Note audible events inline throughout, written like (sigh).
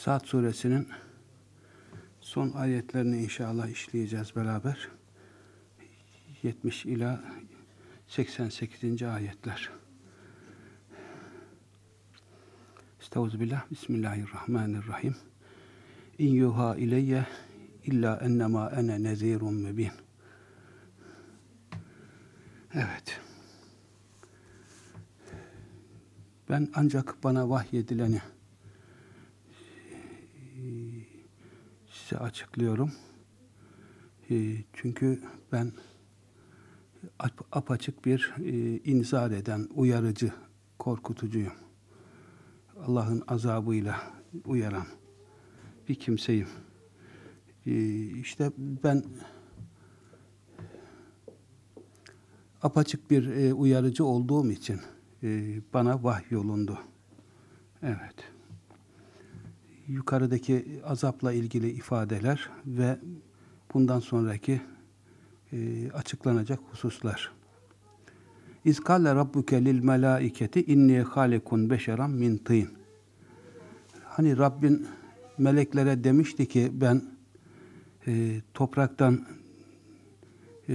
Saat suresinin son ayetlerini inşallah işleyeceğiz beraber. 70 ila 88. ayetler. Estağfirullah. Bismillahirrahmanirrahim. İn yuha ileyye illa ennema ene nezirun mübin. Evet. Ben ancak bana vahyedileni size açıklıyorum. Çünkü ben apaçık bir inzar eden, uyarıcı, korkutucuyum. Allah'ın azabıyla uyaran bir kimseyim. İşte ben apaçık bir uyarıcı olduğum için bana vahyolundu. Evet. Yukarıdaki azapla ilgili ifadeler ve bundan sonraki açıklanacak hususlar. İzkalle rabbuke lil melaiketi inni halikun beşeran min tîn. Hani Rabbin meleklere demişti ki ben e, topraktan e,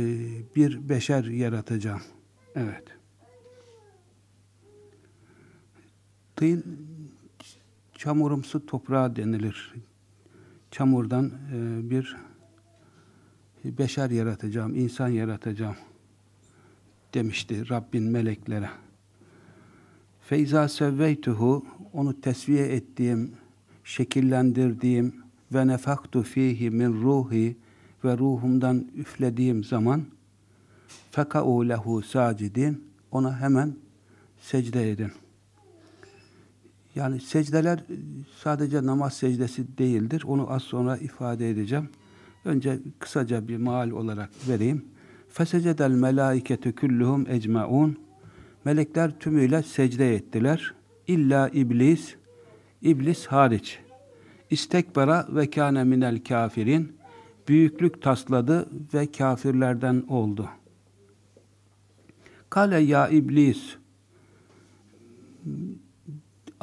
bir beşer yaratacağım. Evet. Tîn çamurumsu toprağa denilir. Çamurdan e, bir beşer yaratacağım, insan yaratacağım demişti Rabbin meleklere. Feyza sevveytuhu onu tesviye ettiğim, şekillendirdiğim ve nefaktu fihi min ruhi ve ruhumdan üflediğim zaman feka'u lehu sacidin ona hemen secde edin. Yani secdeler sadece namaz secdesi değildir. Onu az sonra ifade edeceğim. Önce kısaca bir maal olarak vereyim. Fesecedel melaiketu kulluhum ecmaun. Melekler tümüyle secde ettiler. İlla iblis, iblis hariç. İstekbera ve kâne minel kafirin. Büyüklük tasladı ve kafirlerden oldu. Kale ya iblis.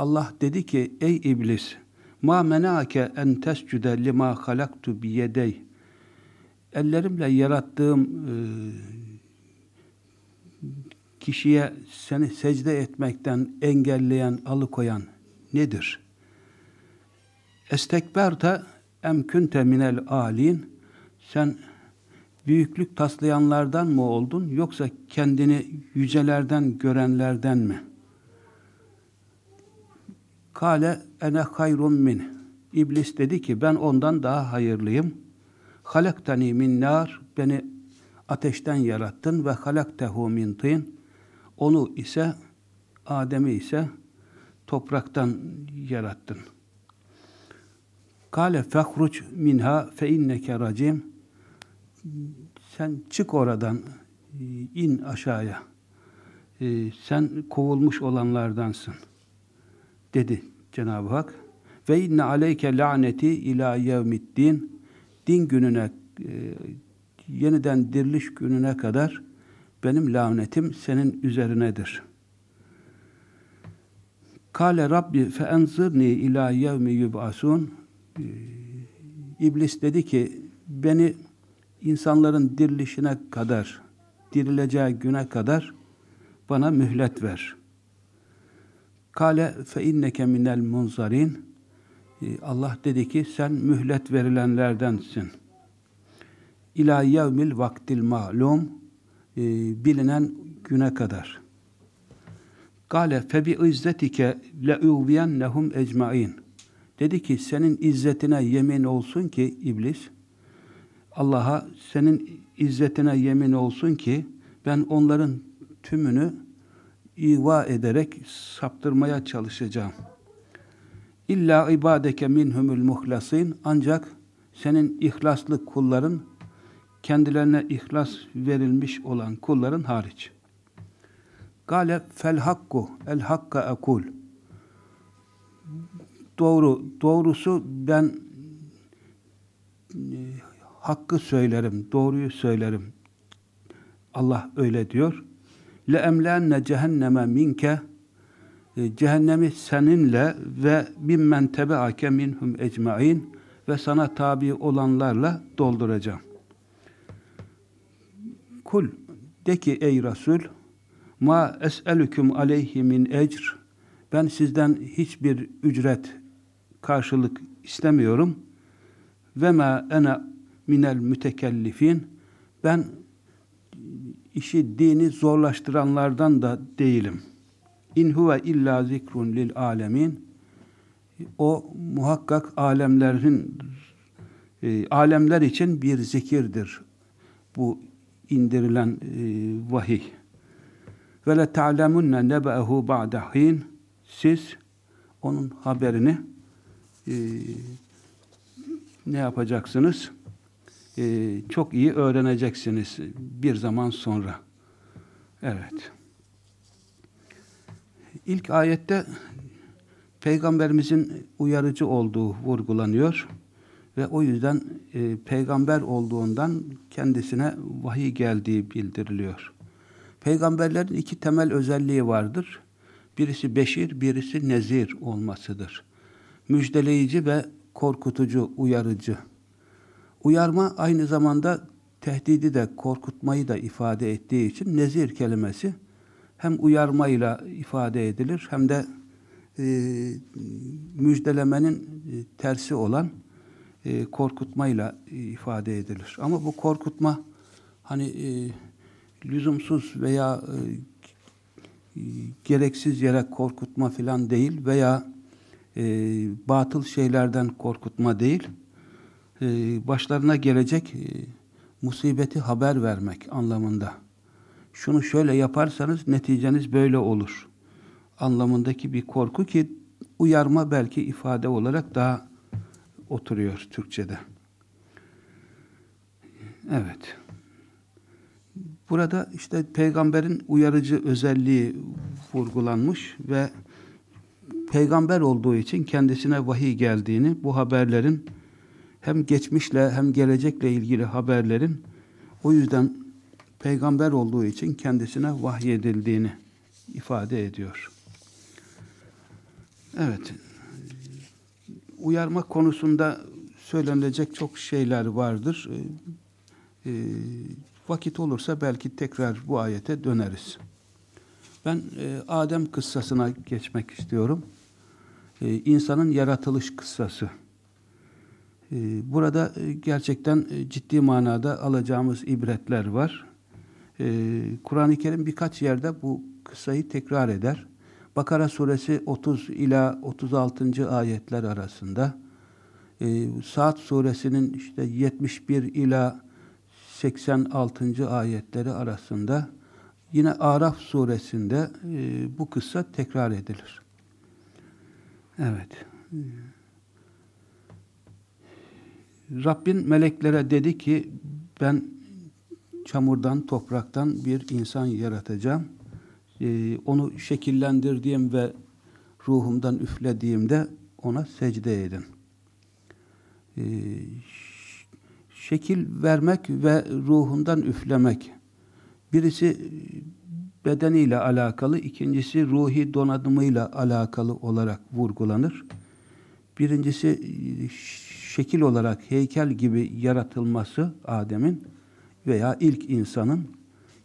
Allah dedi ki ey iblis ma menake en tescude lima halaktu bi yedey ellerimle yarattığım e, kişiye seni secde etmekten engelleyen, alıkoyan nedir? Estekberte em kunte minel alin sen büyüklük taslayanlardan mı oldun yoksa kendini yücelerden görenlerden mi? Kale ene hayrun min. İblis dedi ki ben ondan daha hayırlıyım. Halaktani min nar. Beni ateşten yarattın ve halaktehu min tin. Onu ise Adem'i ise topraktan yarattın. Kale fehruc minha fe inneke racim. Sen çık oradan, in aşağıya. Sen kovulmuş olanlardansın dedi Cenab-ı Hak. Ve inne aleyke laneti ila yevmiddin din gününe e, yeniden diriliş gününe kadar benim lanetim senin üzerinedir. Kale Rabbi fe enzirni ila yevmi yub'asun e, İblis dedi ki beni insanların dirilişine kadar dirileceği güne kadar bana mühlet ver. Kale fe inneke minel munzarin. Ee, Allah dedi ki sen mühlet verilenlerdensin. İlâ yevmil vaktil ma'lum ee, bilinen güne kadar. Kale fe bi izzetike le uviyennehum ecmain. Dedi ki senin izzetine yemin olsun ki iblis Allah'a senin izzetine yemin olsun ki ben onların tümünü iva ederek saptırmaya çalışacağım. İlla ibadeke minhumul muhlasin ancak senin ihlaslı kulların kendilerine ihlas verilmiş olan kulların hariç. Gale fel hakku el hakka akul. Doğru, doğrusu ben e, hakkı söylerim, doğruyu söylerim. Allah öyle diyor le emlenne cehenneme minke cehennemi seninle ve mimmen tebeake minhum ecmain ve sana tabi olanlarla dolduracağım. Kul de ki ey Resul ma es'elüküm aleyhi min ecr ben sizden hiçbir ücret karşılık istemiyorum ve ma ene minel mütekellifin ben işi dini zorlaştıranlardan da değilim. İn huve illa zikrun lil alemin. O muhakkak alemlerin e, alemler için bir zikirdir. Bu indirilen e, vahiy. Ve le ta'lemunne nebe'ehu ba'de hin. Siz onun haberini e, ne yapacaksınız? E, çok iyi öğreneceksiniz bir zaman sonra. Evet. İlk ayette Peygamberimizin uyarıcı olduğu vurgulanıyor ve o yüzden e, peygamber olduğundan kendisine vahiy geldiği bildiriliyor. Peygamberlerin iki temel özelliği vardır. Birisi beşir, birisi nezir olmasıdır. Müjdeleyici ve korkutucu, uyarıcı. Uyarma aynı zamanda tehdidi de, korkutmayı da ifade ettiği için nezir kelimesi hem uyarmayla ifade edilir hem de e, müjdelemenin e, tersi olan e, korkutmayla ifade edilir. Ama bu korkutma hani e, lüzumsuz veya e, gereksiz yere korkutma filan değil veya e, batıl şeylerden korkutma değil. E, başlarına gelecek e, musibeti haber vermek anlamında. Şunu şöyle yaparsanız neticeniz böyle olur anlamındaki bir korku ki uyarma belki ifade olarak daha oturuyor Türkçe'de. Evet. Burada işte peygamberin uyarıcı özelliği vurgulanmış ve peygamber olduğu için kendisine vahiy geldiğini, bu haberlerin hem geçmişle hem gelecekle ilgili haberlerin o yüzden peygamber olduğu için kendisine vahyedildiğini ifade ediyor. Evet. Uyarma konusunda söylenecek çok şeyler vardır. Ee, e, vakit olursa belki tekrar bu ayete döneriz. Ben e, Adem kıssasına geçmek istiyorum. E, insanın yaratılış kıssası. E, burada e, gerçekten e, ciddi manada alacağımız ibretler var. E, Kur'an-ı Kerim birkaç yerde bu kıssayı tekrar eder. Bakara suresi 30 ila 36. ayetler arasında, e, Saat suresinin işte 71 ila 86. ayetleri arasında, yine Araf suresinde e, bu kıssa tekrar edilir. Evet. Rabbin meleklere dedi ki, ben çamurdan, topraktan bir insan yaratacağım e, onu şekillendirdiğim ve ruhumdan üflediğimde ona secde edin. E, şekil vermek ve ruhundan üflemek. Birisi bedeniyle alakalı, ikincisi ruhi donanımıyla alakalı olarak vurgulanır. Birincisi şekil olarak heykel gibi yaratılması Adem'in veya ilk insanın.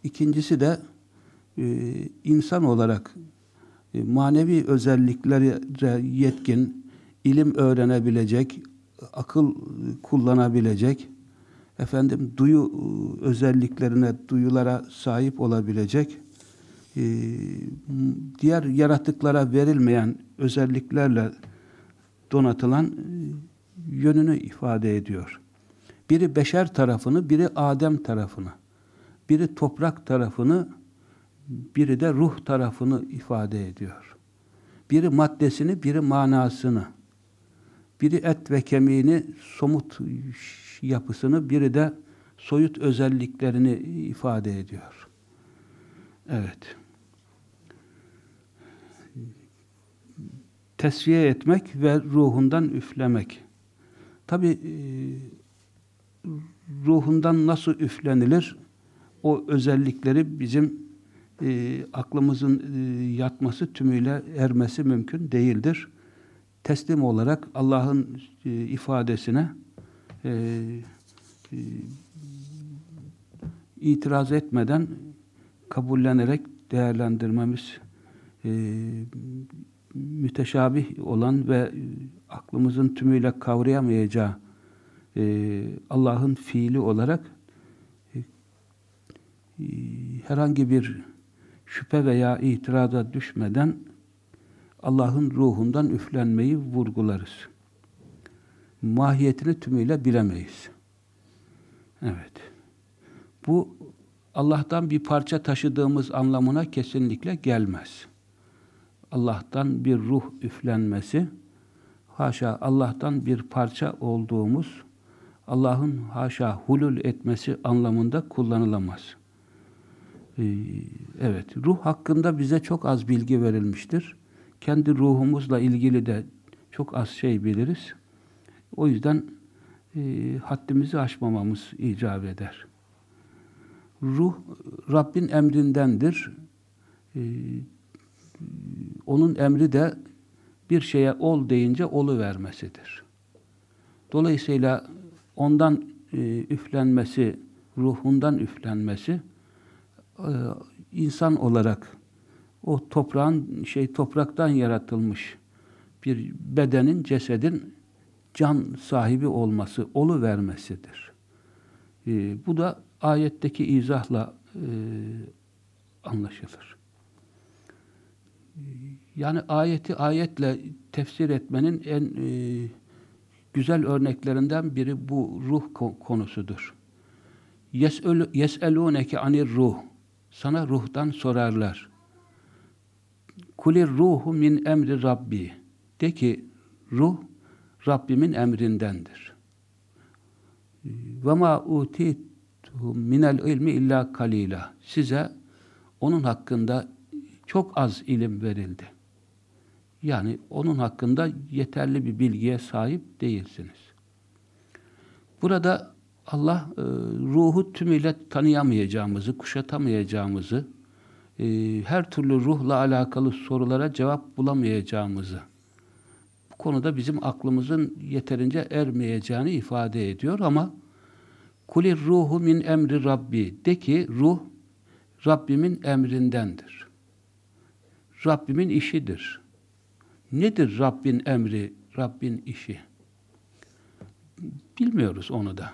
İkincisi de e, insan olarak e, manevi özelliklere yetkin, ilim öğrenebilecek, akıl kullanabilecek, efendim duyu e, özelliklerine, duyulara sahip olabilecek, e, diğer yaratıklara verilmeyen özelliklerle donatılan e, yönünü ifade ediyor. Biri beşer tarafını, biri Adem tarafını, biri toprak tarafını, biri de ruh tarafını ifade ediyor. Biri maddesini, biri manasını. Biri et ve kemiğini, somut yapısını, biri de soyut özelliklerini ifade ediyor. Evet. Tesviye etmek ve ruhundan üflemek. Tabi e, ruhundan nasıl üflenilir? O özellikleri bizim e, aklımızın e, yatması tümüyle ermesi mümkün değildir. Teslim olarak Allah'ın e, ifadesine e, e, itiraz etmeden kabullenerek değerlendirmemiz e, müteşabih olan ve aklımızın tümüyle kavrayamayacağı e, Allah'ın fiili olarak e, herhangi bir şüphe veya itiraza düşmeden Allah'ın ruhundan üflenmeyi vurgularız. Mahiyetini tümüyle bilemeyiz. Evet. Bu Allah'tan bir parça taşıdığımız anlamına kesinlikle gelmez. Allah'tan bir ruh üflenmesi, haşa Allah'tan bir parça olduğumuz, Allah'ın haşa hulul etmesi anlamında kullanılamaz. Ee, evet, ruh hakkında bize çok az bilgi verilmiştir. Kendi ruhumuzla ilgili de çok az şey biliriz. O yüzden e, haddimizi aşmamamız icap eder. Ruh, Rabbin emrindendir. E, onun emri de bir şeye ol deyince olu vermesidir. Dolayısıyla ondan e, üflenmesi, ruhundan üflenmesi e, insan olarak o toprağın şey topraktan yaratılmış bir bedenin, cesedin can sahibi olması, olu vermesidir. E, bu da ayetteki izahla e, anlaşılır. Yani ayeti ayetle tefsir etmenin en e, güzel örneklerinden biri bu ruh konusudur. Yes'elûneke anir ruh. Sana ruhtan sorarlar. Kulir ruhu min emri Rabbi. De ki ruh Rabbimin emrindendir. Ve ma utituhum minel ilmi illa kalila. Size onun hakkında çok az ilim verildi. Yani onun hakkında yeterli bir bilgiye sahip değilsiniz. Burada Allah e, ruhu tümüyle tanıyamayacağımızı, kuşatamayacağımızı, e, her türlü ruhla alakalı sorulara cevap bulamayacağımızı, bu konuda bizim aklımızın yeterince ermeyeceğini ifade ediyor ama kulir ruhu min emri Rabbi de ki ruh Rabbimin emrindendir. Rabbimin işidir. Nedir Rabbin emri, Rabbin işi? Bilmiyoruz onu da.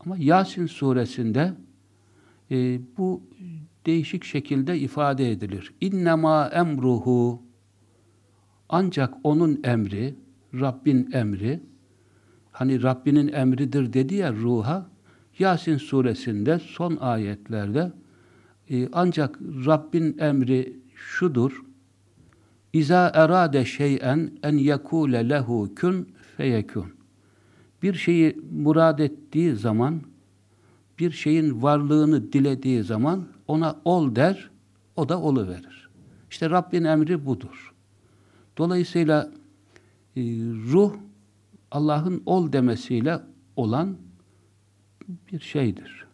Ama Yasin suresinde e, bu değişik şekilde ifade edilir. İnnemâ emruhu ancak onun emri, Rabbin emri, hani Rabbinin emridir dedi ya ruha, Yasin suresinde son ayetlerde e, ancak Rabbin emri şudur, İza erade şey'en en yekule lehu kun feyekun. Bir şeyi murad ettiği zaman, bir şeyin varlığını dilediği zaman ona ol der, o da olu verir. İşte Rabbin emri budur. Dolayısıyla e, ruh Allah'ın ol demesiyle olan bir şeydir.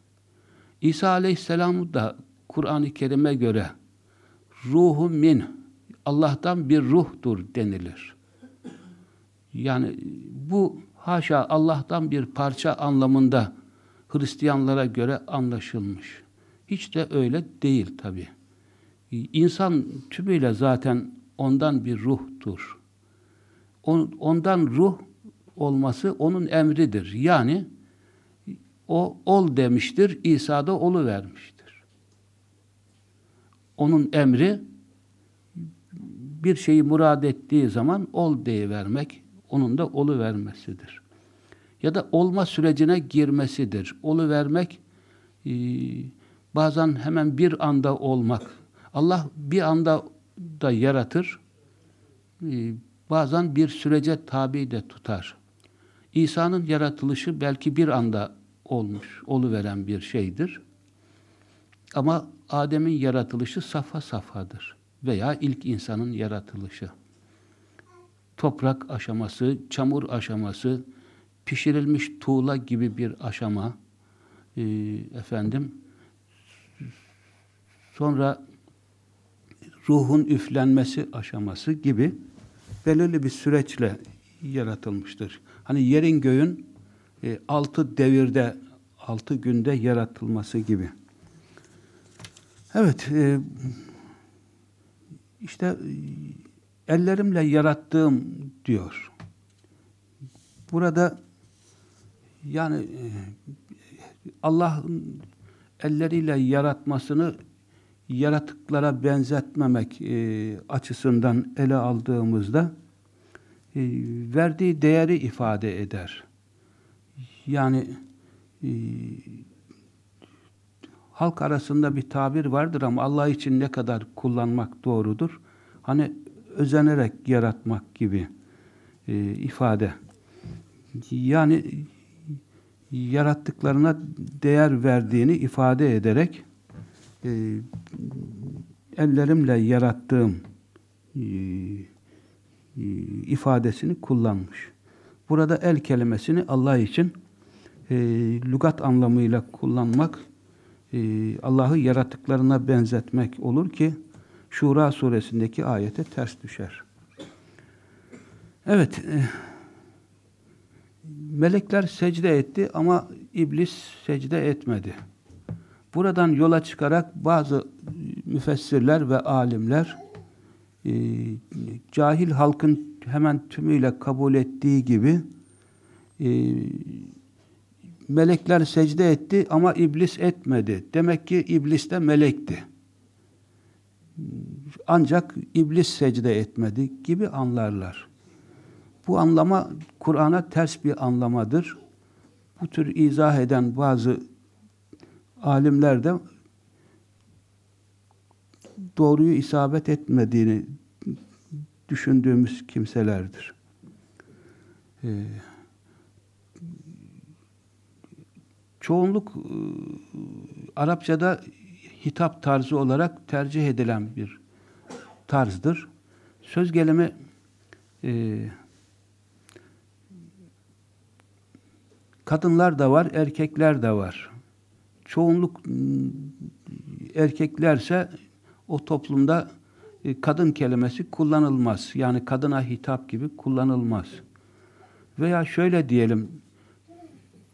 İsa Aleyhisselam da Kur'an-ı Kerim'e göre ruhu min Allah'tan bir ruhtur denilir. Yani bu haşa Allah'tan bir parça anlamında Hristiyanlara göre anlaşılmış. Hiç de öyle değil tabi. İnsan tümüyle zaten ondan bir ruhtur. Ondan ruh olması onun emridir. Yani o ol demiştir, İsa da olu vermiştir. Onun emri bir şeyi murad ettiği zaman ol vermek, onun da olu vermesidir. Ya da olma sürecine girmesidir. Olu vermek e, bazen hemen bir anda olmak. Allah bir anda da yaratır. E, bazen bir sürece tabi de tutar. İsa'nın yaratılışı belki bir anda olmuş, olu veren bir şeydir. Ama Adem'in yaratılışı safa safadır veya ilk insanın yaratılışı. Toprak aşaması, çamur aşaması, pişirilmiş tuğla gibi bir aşama, e, efendim, sonra ruhun üflenmesi aşaması gibi belirli bir süreçle yaratılmıştır. Hani yerin göğün e, altı devirde, altı günde yaratılması gibi. Evet, e, işte e, ellerimle yarattığım diyor. Burada yani e, Allah'ın elleriyle yaratmasını yaratıklara benzetmemek e, açısından ele aldığımızda verdiği değeri ifade eder. Yani halk arasında bir tabir vardır ama Allah için ne kadar kullanmak doğrudur? Hani özenerek yaratmak gibi e, ifade. Yani yarattıklarına değer verdiğini ifade ederek e, ellerimle yarattığım e, e, ifadesini kullanmış. Burada el kelimesini Allah için e, lügat anlamıyla kullanmak e, Allah'ı yaratıklarına benzetmek olur ki Şura suresindeki ayete ters düşer. Evet, e, melekler secde etti ama iblis secde etmedi. Buradan yola çıkarak bazı müfessirler ve alimler e, cahil halkın hemen tümüyle kabul ettiği gibi e, melekler secde etti ama iblis etmedi. Demek ki iblis de melekti. Ancak iblis secde etmedi gibi anlarlar. Bu anlama Kur'an'a ters bir anlamadır. Bu tür izah eden bazı alimler de doğruyu isabet etmediğini düşündüğümüz kimselerdir. Ee, çoğunluk e, Arapçada hitap tarzı olarak tercih edilen bir tarzdır. Söz gelimi e, kadınlar da var, erkekler de var. Çoğunluk erkeklerse o toplumda e, kadın kelimesi kullanılmaz. Yani kadına hitap gibi kullanılmaz. Veya şöyle diyelim,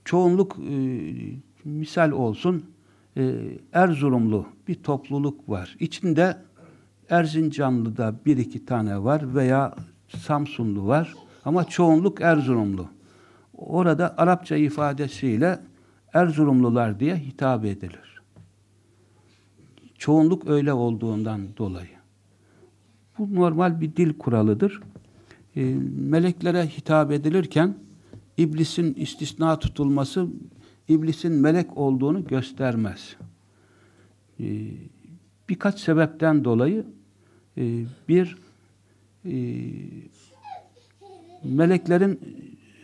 çoğunluk e, misal olsun, e, Erzurumlu bir topluluk var. İçinde Erzincanlı'da bir iki tane var veya Samsunlu var ama çoğunluk Erzurumlu. Orada Arapça ifadesiyle Erzurumlular diye hitap edilir. Çoğunluk öyle olduğundan dolayı. Bu normal bir dil kuralıdır. E, meleklere hitap edilirken iblisin istisna tutulması iblisin melek olduğunu göstermez. E, birkaç sebepten dolayı e, bir e, meleklerin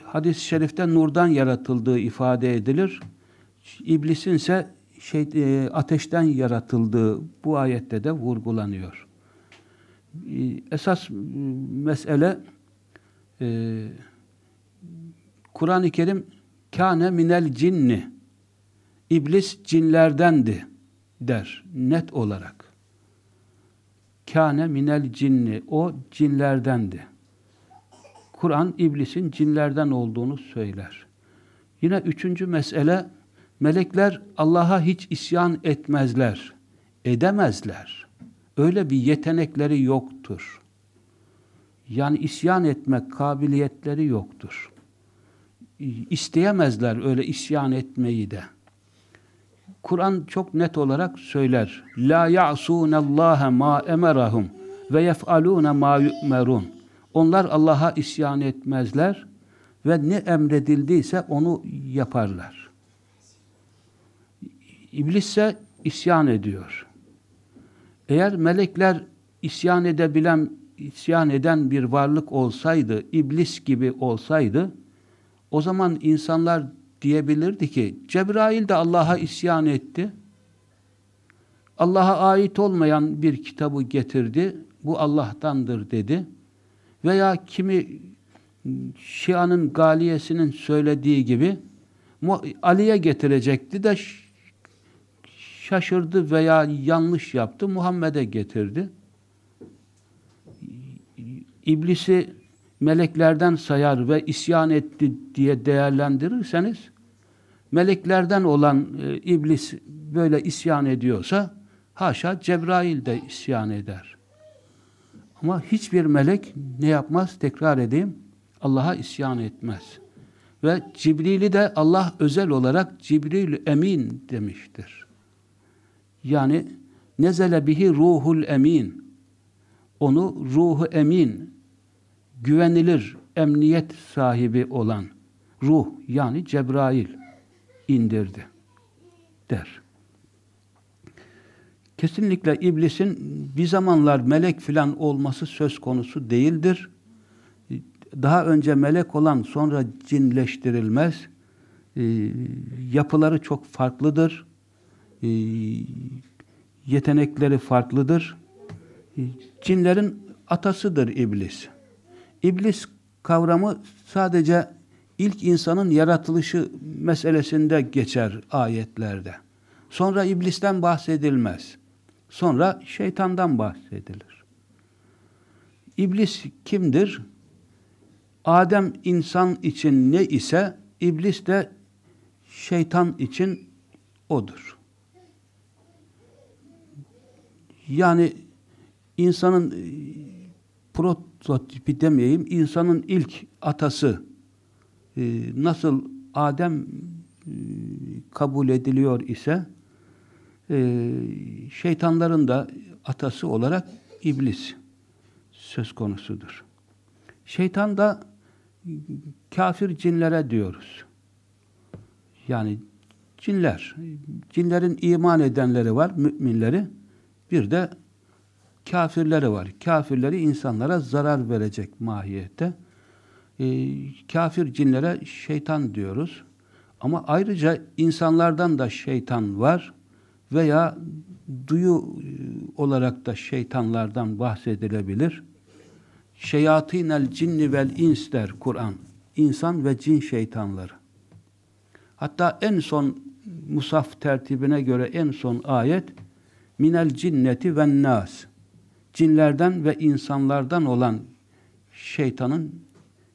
hadis-i şerifte nurdan yaratıldığı ifade edilir. İblisin ise şey, e, ateşten yaratıldığı bu ayette de vurgulanıyor. Esas mesele e, Kur'an-ı Kerim kâne minel cinni İblis cinlerdendi der net olarak. Kâne minel cinni o cinlerdendi. Kur'an iblisin cinlerden olduğunu söyler. Yine üçüncü mesele melekler Allah'a hiç isyan etmezler. Edemezler. Öyle bir yetenekleri yoktur. Yani isyan etmek kabiliyetleri yoktur. İsteyemezler öyle isyan etmeyi de. Kur'an çok net olarak söyler. La ya'sunallaha ma emerahum ve yef'aluna ma yu'merun. Onlar Allah'a isyan etmezler ve ne emredildiyse onu yaparlar. İblis ise isyan ediyor. Eğer melekler isyan edebilen, isyan eden bir varlık olsaydı, iblis gibi olsaydı, o zaman insanlar diyebilirdi ki, Cebrail de Allah'a isyan etti. Allah'a ait olmayan bir kitabı getirdi. Bu Allah'tandır dedi. Veya kimi Şia'nın galiyesinin söylediği gibi Ali'ye getirecekti de şaşırdı veya yanlış yaptı, Muhammed'e getirdi. iblisi meleklerden sayar ve isyan etti diye değerlendirirseniz meleklerden olan e, iblis böyle isyan ediyorsa haşa Cebrail de isyan eder. Ama hiçbir melek ne yapmaz? Tekrar edeyim. Allah'a isyan etmez. Ve Cibril'i de Allah özel olarak Cibril emin demiştir. Yani nezele bihi ruhul emin. Onu ruhu emin, güvenilir, emniyet sahibi olan ruh yani Cebrail indirdi der. Kesinlikle iblisin bir zamanlar melek filan olması söz konusu değildir. Daha önce melek olan sonra cinleştirilmez. E, yapıları çok farklıdır. E, yetenekleri farklıdır. E, cinlerin atasıdır iblis. İblis kavramı sadece ilk insanın yaratılışı meselesinde geçer ayetlerde. Sonra iblisten bahsedilmez. Sonra şeytandan bahsedilir. İblis kimdir? Adem insan için ne ise iblis de şeytan için odur. Yani insanın prototipi demeyeyim, insanın ilk atası e, nasıl Adem e, kabul ediliyor ise şeytanların da atası olarak iblis söz konusudur. Şeytan da kafir cinlere diyoruz. Yani cinler. Cinlerin iman edenleri var, müminleri. Bir de kafirleri var. Kafirleri insanlara zarar verecek mahiyette. E, kafir cinlere şeytan diyoruz. Ama ayrıca insanlardan da şeytan var veya duyu e, olarak da şeytanlardan bahsedilebilir. Şeyatinel cinni vel ins der Kur'an. İnsan ve cin şeytanları. Hatta en son musaf tertibine göre en son ayet minel cinneti ve nas cinlerden ve insanlardan olan şeytanın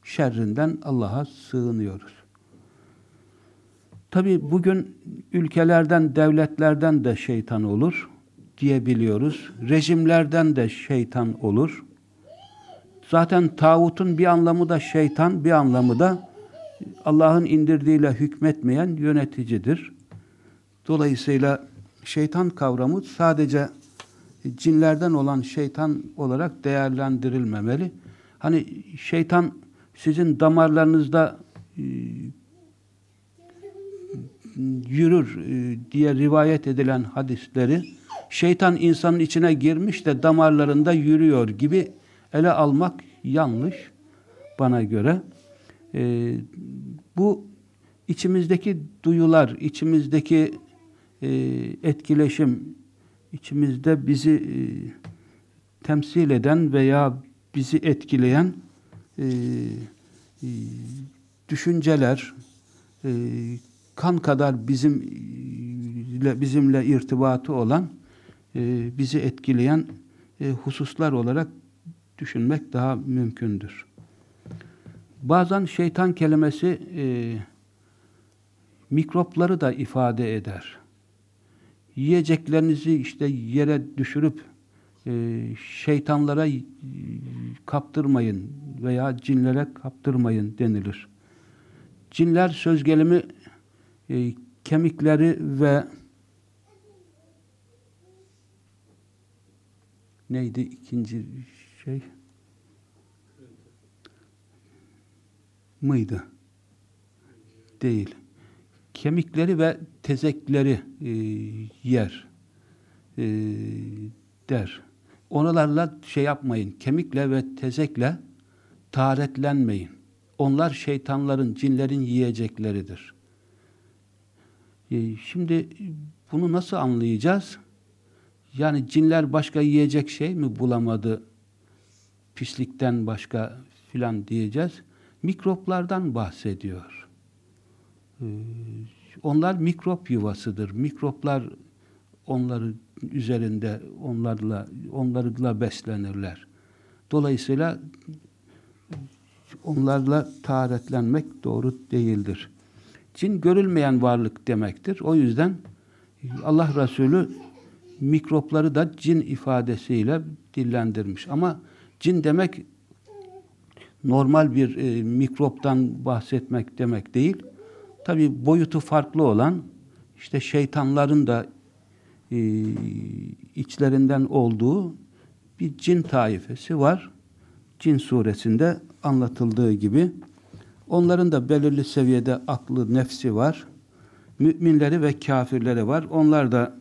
şerrinden Allah'a sığınıyoruz. Tabi bugün ülkelerden, devletlerden de şeytan olur diyebiliyoruz. Rejimlerden de şeytan olur. Zaten tağutun bir anlamı da şeytan, bir anlamı da Allah'ın indirdiğiyle hükmetmeyen yöneticidir. Dolayısıyla şeytan kavramı sadece cinlerden olan şeytan olarak değerlendirilmemeli. Hani şeytan sizin damarlarınızda e, yürür e, diye rivayet edilen hadisleri şeytan insanın içine girmiş de damarlarında yürüyor gibi ele almak yanlış bana göre. E, bu içimizdeki duyular, içimizdeki e, etkileşim, içimizde bizi e, temsil eden veya bizi etkileyen e, e, düşünceler, e, kan kadar bizim bizimle irtibatı olan, e, bizi etkileyen e, hususlar olarak düşünmek daha mümkündür. Bazen şeytan kelimesi e, mikropları da ifade eder. Yiyeceklerinizi işte yere düşürüp e, şeytanlara kaptırmayın veya cinlere kaptırmayın denilir. Cinler söz gelimi e, kemikleri ve neydi ikinci şey? Mıydı? Değil. Kemikleri ve tezekleri e, yer e, der. Onlarla şey yapmayın. Kemikle ve tezekle taharetlenmeyin. Onlar şeytanların, cinlerin yiyecekleridir. E, şimdi bunu nasıl anlayacağız? Yani cinler başka yiyecek şey mi bulamadı? Pislikten başka filan diyeceğiz. Mikroplardan bahsediyor. E, onlar mikrop yuvasıdır. Mikroplar onları üzerinde onlarla onlarla beslenirler. Dolayısıyla onlarla taharetlenmek doğru değildir. Cin görülmeyen varlık demektir. O yüzden Allah Resulü mikropları da cin ifadesiyle dillendirmiş. Ama cin demek normal bir e, mikroptan bahsetmek demek değil. Tabi boyutu farklı olan işte şeytanların da e, içlerinden olduğu bir cin taifesi var. Cin suresinde anlatıldığı gibi. Onların da belirli seviyede aklı, nefsi var. Müminleri ve kafirleri var. Onlar da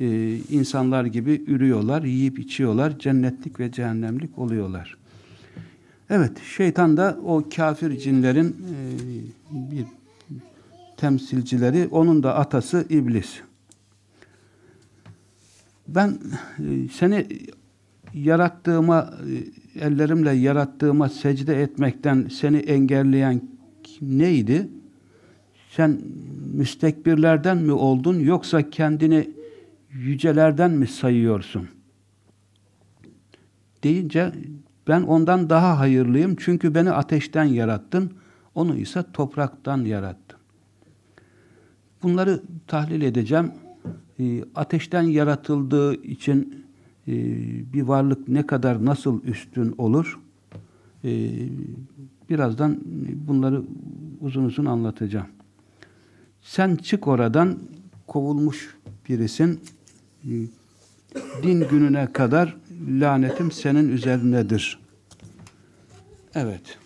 e, insanlar gibi ürüyorlar, yiyip içiyorlar, cennetlik ve cehennemlik oluyorlar. Evet, şeytan da o kafir cinlerin e, bir temsilcileri, onun da atası iblis. Ben e, seni yarattığıma, e, ellerimle yarattığıma secde etmekten seni engelleyen neydi? Sen müstekbirlerden mi oldun yoksa kendini yücelerden mi sayıyorsun? Deyince ben ondan daha hayırlıyım çünkü beni ateşten yarattın, onu ise topraktan yarattın. Bunları tahlil edeceğim. E, ateşten yaratıldığı için e, bir varlık ne kadar nasıl üstün olur? E, birazdan bunları uzun uzun anlatacağım. Sen çık oradan kovulmuş birisin. E, din gününe kadar lanetim senin üzerindedir. Evet.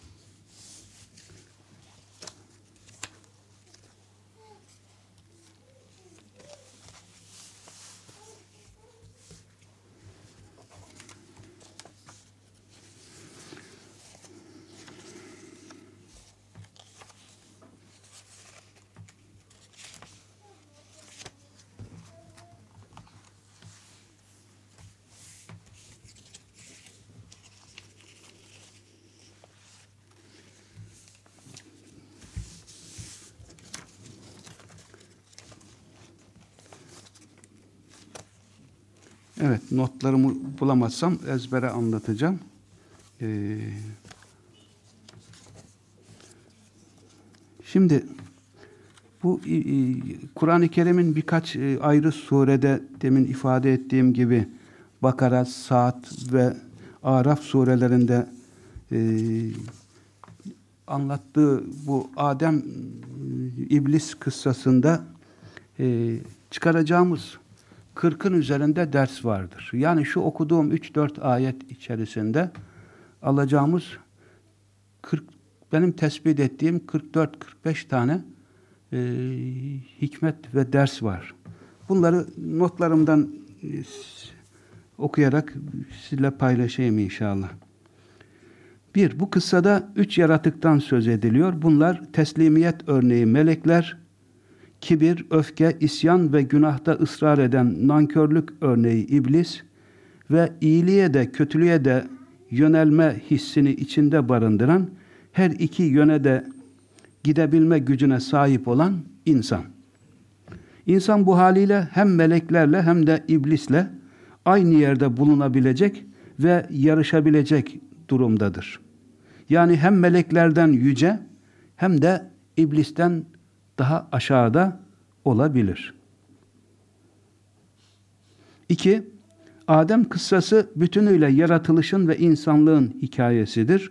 Evet, notlarımı bulamazsam ezbere anlatacağım. Ee, şimdi bu Kur'an-ı Kerim'in birkaç e, ayrı surede demin ifade ettiğim gibi Bakara, Saat ve Araf surelerinde e, anlattığı bu Adem e, iblis kıssasında e, çıkaracağımız 40'ın üzerinde ders vardır. Yani şu okuduğum 3-4 ayet içerisinde alacağımız 40 benim tespit ettiğim 44-45 tane e, hikmet ve ders var. Bunları notlarımdan e, okuyarak sizinle paylaşayım inşallah. Bir, bu kıssada üç yaratıktan söz ediliyor. Bunlar teslimiyet örneği melekler, kibir, öfke, isyan ve günahta ısrar eden nankörlük örneği iblis ve iyiliğe de kötülüğe de yönelme hissini içinde barındıran her iki yöne de gidebilme gücüne sahip olan insan. İnsan bu haliyle hem meleklerle hem de iblisle aynı yerde bulunabilecek ve yarışabilecek durumdadır. Yani hem meleklerden yüce hem de iblisten daha aşağıda olabilir. İki, Adem kıssası bütünüyle yaratılışın ve insanlığın hikayesidir.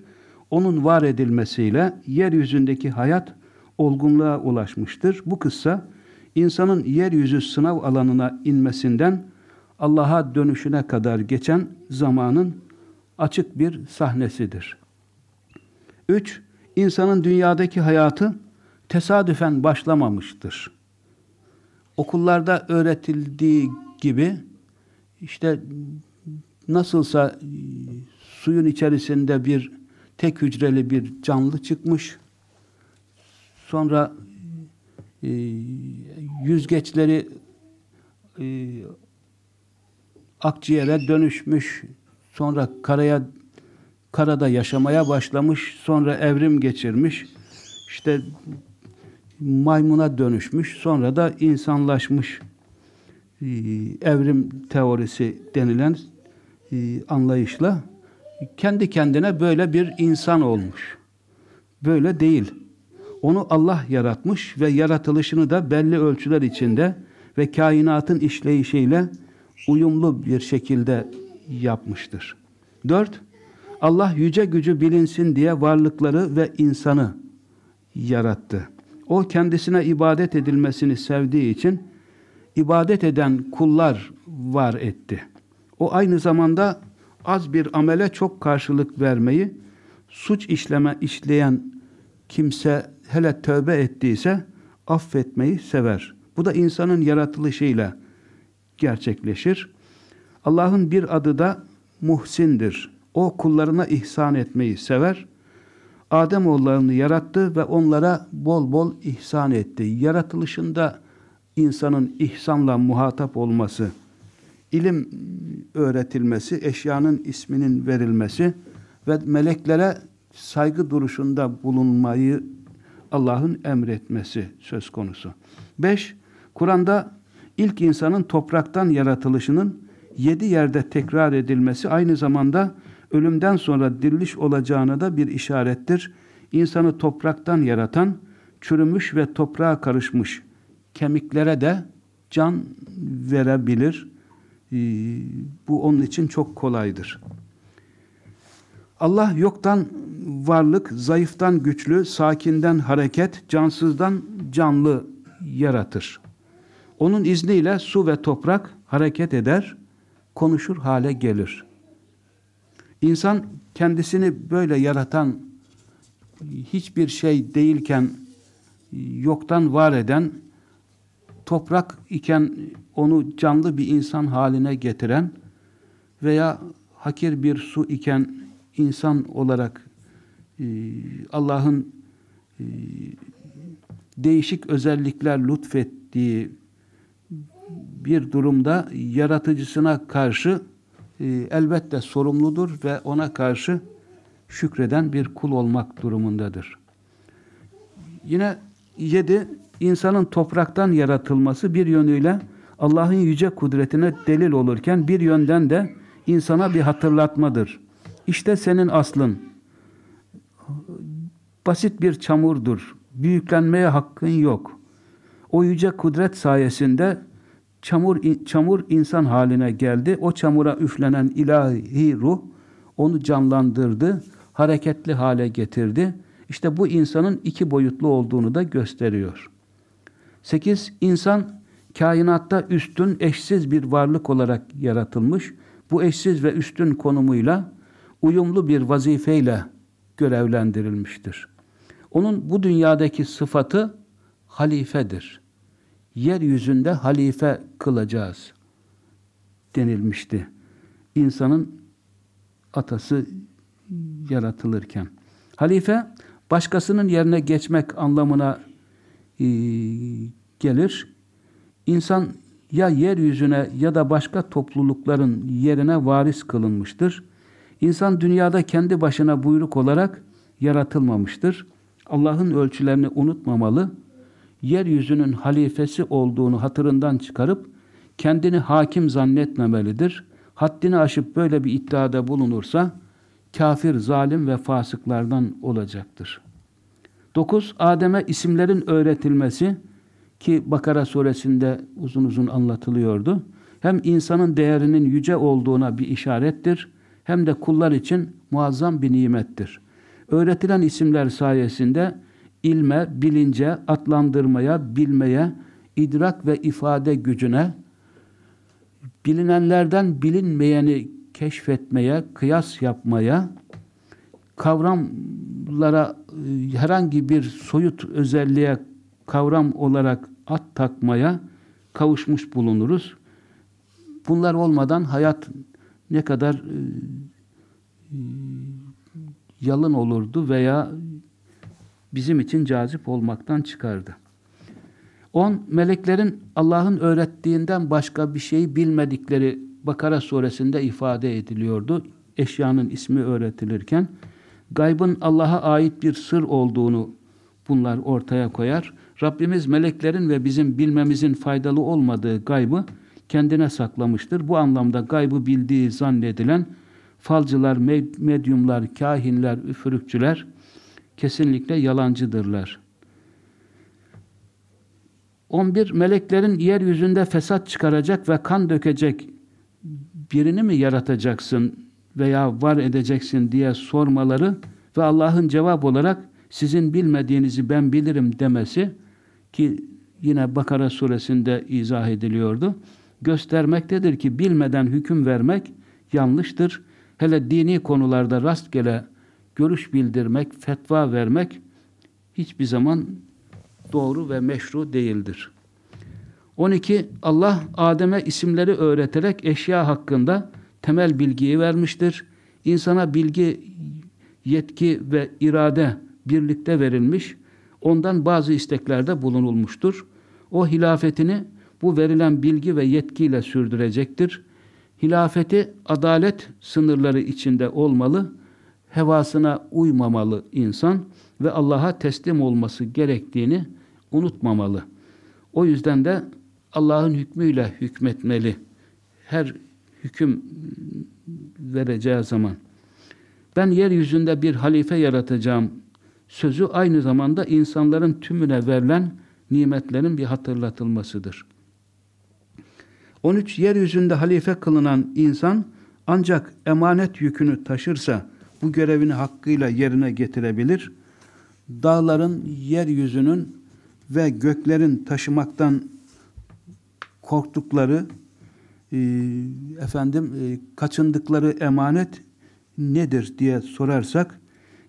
Onun var edilmesiyle yeryüzündeki hayat olgunluğa ulaşmıştır. Bu kıssa insanın yeryüzü sınav alanına inmesinden Allah'a dönüşüne kadar geçen zamanın açık bir sahnesidir. Üç, insanın dünyadaki hayatı tesadüfen başlamamıştır. Okullarda öğretildiği gibi işte nasılsa e, suyun içerisinde bir tek hücreli bir canlı çıkmış. Sonra e, yüzgeçleri e, akciğere dönüşmüş. Sonra karaya karada yaşamaya başlamış. Sonra evrim geçirmiş. İşte maymuna dönüşmüş, sonra da insanlaşmış e, evrim teorisi denilen e, anlayışla kendi kendine böyle bir insan olmuş. Böyle değil. Onu Allah yaratmış ve yaratılışını da belli ölçüler içinde ve kainatın işleyişiyle uyumlu bir şekilde yapmıştır. Dört, Allah yüce gücü bilinsin diye varlıkları ve insanı yarattı. O kendisine ibadet edilmesini sevdiği için ibadet eden kullar var etti. O aynı zamanda az bir amele çok karşılık vermeyi, suç işleme işleyen kimse hele tövbe ettiyse affetmeyi sever. Bu da insanın yaratılışıyla gerçekleşir. Allah'ın bir adı da Muhsin'dir. O kullarına ihsan etmeyi sever. Adem oğullarını yarattı ve onlara bol bol ihsan etti. Yaratılışında insanın ihsanla muhatap olması, ilim öğretilmesi, eşyanın isminin verilmesi ve meleklere saygı duruşunda bulunmayı Allah'ın emretmesi söz konusu. Beş, Kur'an'da ilk insanın topraktan yaratılışının yedi yerde tekrar edilmesi aynı zamanda ölümden sonra diriliş olacağına da bir işarettir. İnsanı topraktan yaratan, çürümüş ve toprağa karışmış kemiklere de can verebilir. Ee, bu onun için çok kolaydır. Allah yoktan varlık, zayıftan güçlü, sakinden hareket, cansızdan canlı yaratır. Onun izniyle su ve toprak hareket eder, konuşur hale gelir. İnsan kendisini böyle yaratan, hiçbir şey değilken yoktan var eden, toprak iken onu canlı bir insan haline getiren veya hakir bir su iken insan olarak e, Allah'ın e, değişik özellikler lütfettiği bir durumda yaratıcısına karşı elbette sorumludur ve ona karşı şükreden bir kul olmak durumundadır. Yine yedi, insanın topraktan yaratılması bir yönüyle Allah'ın yüce kudretine delil olurken bir yönden de insana bir hatırlatmadır. İşte senin aslın. Basit bir çamurdur. Büyüklenmeye hakkın yok. O yüce kudret sayesinde çamur çamur insan haline geldi. O çamura üflenen ilahi ruh onu canlandırdı, hareketli hale getirdi. İşte bu insanın iki boyutlu olduğunu da gösteriyor. Sekiz, insan kainatta üstün, eşsiz bir varlık olarak yaratılmış. Bu eşsiz ve üstün konumuyla uyumlu bir vazifeyle görevlendirilmiştir. Onun bu dünyadaki sıfatı halifedir. Yeryüzünde halife kılacağız denilmişti. İnsanın atası yaratılırken. Halife başkasının yerine geçmek anlamına e, gelir. İnsan ya yeryüzüne ya da başka toplulukların yerine varis kılınmıştır. İnsan dünyada kendi başına buyruk olarak yaratılmamıştır. Allah'ın ölçülerini unutmamalı, yeryüzünün halifesi olduğunu hatırından çıkarıp kendini hakim zannetmemelidir. Haddini aşıp böyle bir iddiada bulunursa kafir, zalim ve fasıklardan olacaktır. 9. Adem'e isimlerin öğretilmesi ki Bakara suresinde uzun uzun anlatılıyordu. Hem insanın değerinin yüce olduğuna bir işarettir hem de kullar için muazzam bir nimettir. Öğretilen isimler sayesinde ilme, bilince, adlandırmaya, bilmeye, idrak ve ifade gücüne, bilinenlerden bilinmeyeni keşfetmeye, kıyas yapmaya, kavramlara e, herhangi bir soyut özelliğe kavram olarak at takmaya kavuşmuş bulunuruz. Bunlar olmadan hayat ne kadar e, e, yalın olurdu veya bizim için cazip olmaktan çıkardı. 10. Meleklerin Allah'ın öğrettiğinden başka bir şey bilmedikleri Bakara suresinde ifade ediliyordu. Eşyanın ismi öğretilirken gaybın Allah'a ait bir sır olduğunu bunlar ortaya koyar. Rabbimiz meleklerin ve bizim bilmemizin faydalı olmadığı gaybı kendine saklamıştır. Bu anlamda gaybı bildiği zannedilen falcılar, medyumlar, kahinler, üfürükçüler kesinlikle yalancıdırlar. 11. Meleklerin yeryüzünde fesat çıkaracak ve kan dökecek birini mi yaratacaksın veya var edeceksin diye sormaları ve Allah'ın cevap olarak sizin bilmediğinizi ben bilirim demesi ki yine Bakara suresinde izah ediliyordu. Göstermektedir ki bilmeden hüküm vermek yanlıştır. Hele dini konularda rastgele görüş bildirmek, fetva vermek hiçbir zaman doğru ve meşru değildir. 12. Allah Adem'e isimleri öğreterek eşya hakkında temel bilgiyi vermiştir. İnsana bilgi, yetki ve irade birlikte verilmiş, ondan bazı isteklerde bulunulmuştur. O hilafetini bu verilen bilgi ve yetkiyle sürdürecektir. Hilafeti adalet sınırları içinde olmalı, hevasına uymamalı insan ve Allah'a teslim olması gerektiğini unutmamalı. O yüzden de Allah'ın hükmüyle hükmetmeli. Her hüküm vereceği zaman. Ben yeryüzünde bir halife yaratacağım sözü aynı zamanda insanların tümüne verilen nimetlerin bir hatırlatılmasıdır. 13. Yeryüzünde halife kılınan insan ancak emanet yükünü taşırsa bu görevini hakkıyla yerine getirebilir. Dağların, yeryüzünün ve göklerin taşımaktan korktukları, e, efendim e, kaçındıkları emanet nedir diye sorarsak,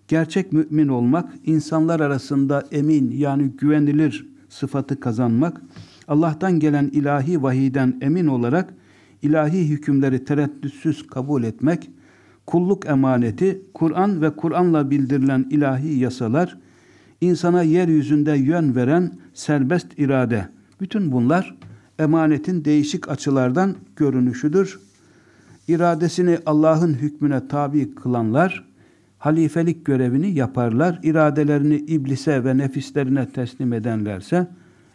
gerçek mümin olmak, insanlar arasında emin yani güvenilir sıfatı kazanmak, Allah'tan gelen ilahi vahiden emin olarak ilahi hükümleri tereddütsüz kabul etmek, kulluk emaneti, Kur'an ve Kur'an'la bildirilen ilahi yasalar, insana yeryüzünde yön veren serbest irade. Bütün bunlar emanetin değişik açılardan görünüşüdür. İradesini Allah'ın hükmüne tabi kılanlar, halifelik görevini yaparlar. İradelerini iblise ve nefislerine teslim edenlerse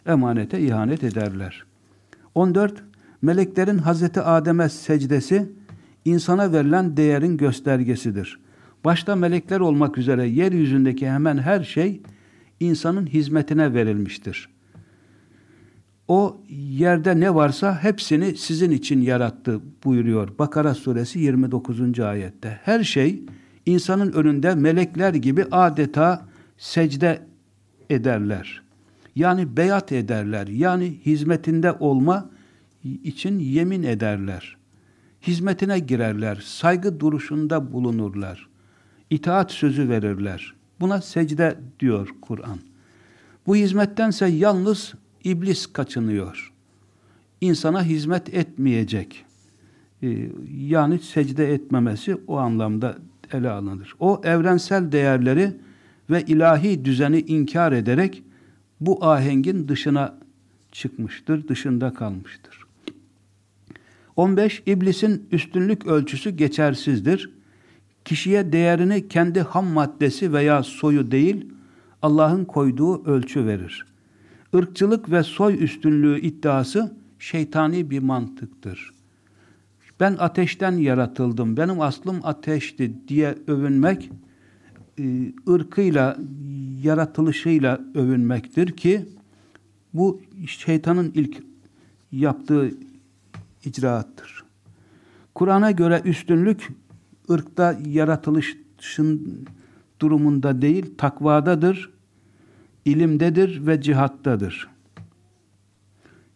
emanete ihanet ederler. 14. Meleklerin Hazreti Adem'e secdesi insana verilen değerin göstergesidir. Başta melekler olmak üzere yeryüzündeki hemen her şey insanın hizmetine verilmiştir. O yerde ne varsa hepsini sizin için yarattı buyuruyor Bakara suresi 29. ayette. Her şey insanın önünde melekler gibi adeta secde ederler. Yani beyat ederler. Yani hizmetinde olma için yemin ederler. Hizmetine girerler. Saygı duruşunda bulunurlar. İtaat sözü verirler. Buna secde diyor Kur'an. Bu hizmettense yalnız iblis kaçınıyor. İnsana hizmet etmeyecek. Ee, yani secde etmemesi o anlamda ele alınır. O evrensel değerleri ve ilahi düzeni inkar ederek bu ahengin dışına çıkmıştır, dışında kalmıştır. 15. İblisin üstünlük ölçüsü geçersizdir. Kişiye değerini kendi ham maddesi veya soyu değil, Allah'ın koyduğu ölçü verir. Irkçılık ve soy üstünlüğü iddiası şeytani bir mantıktır. Ben ateşten yaratıldım, benim aslım ateşti diye övünmek, e, ırkıyla, yaratılışıyla övünmektir ki, bu şeytanın ilk yaptığı icraattır. Kur'an'a göre üstünlük, ırkta yaratılışın durumunda değil, takvadadır, ilimdedir ve cihattadır.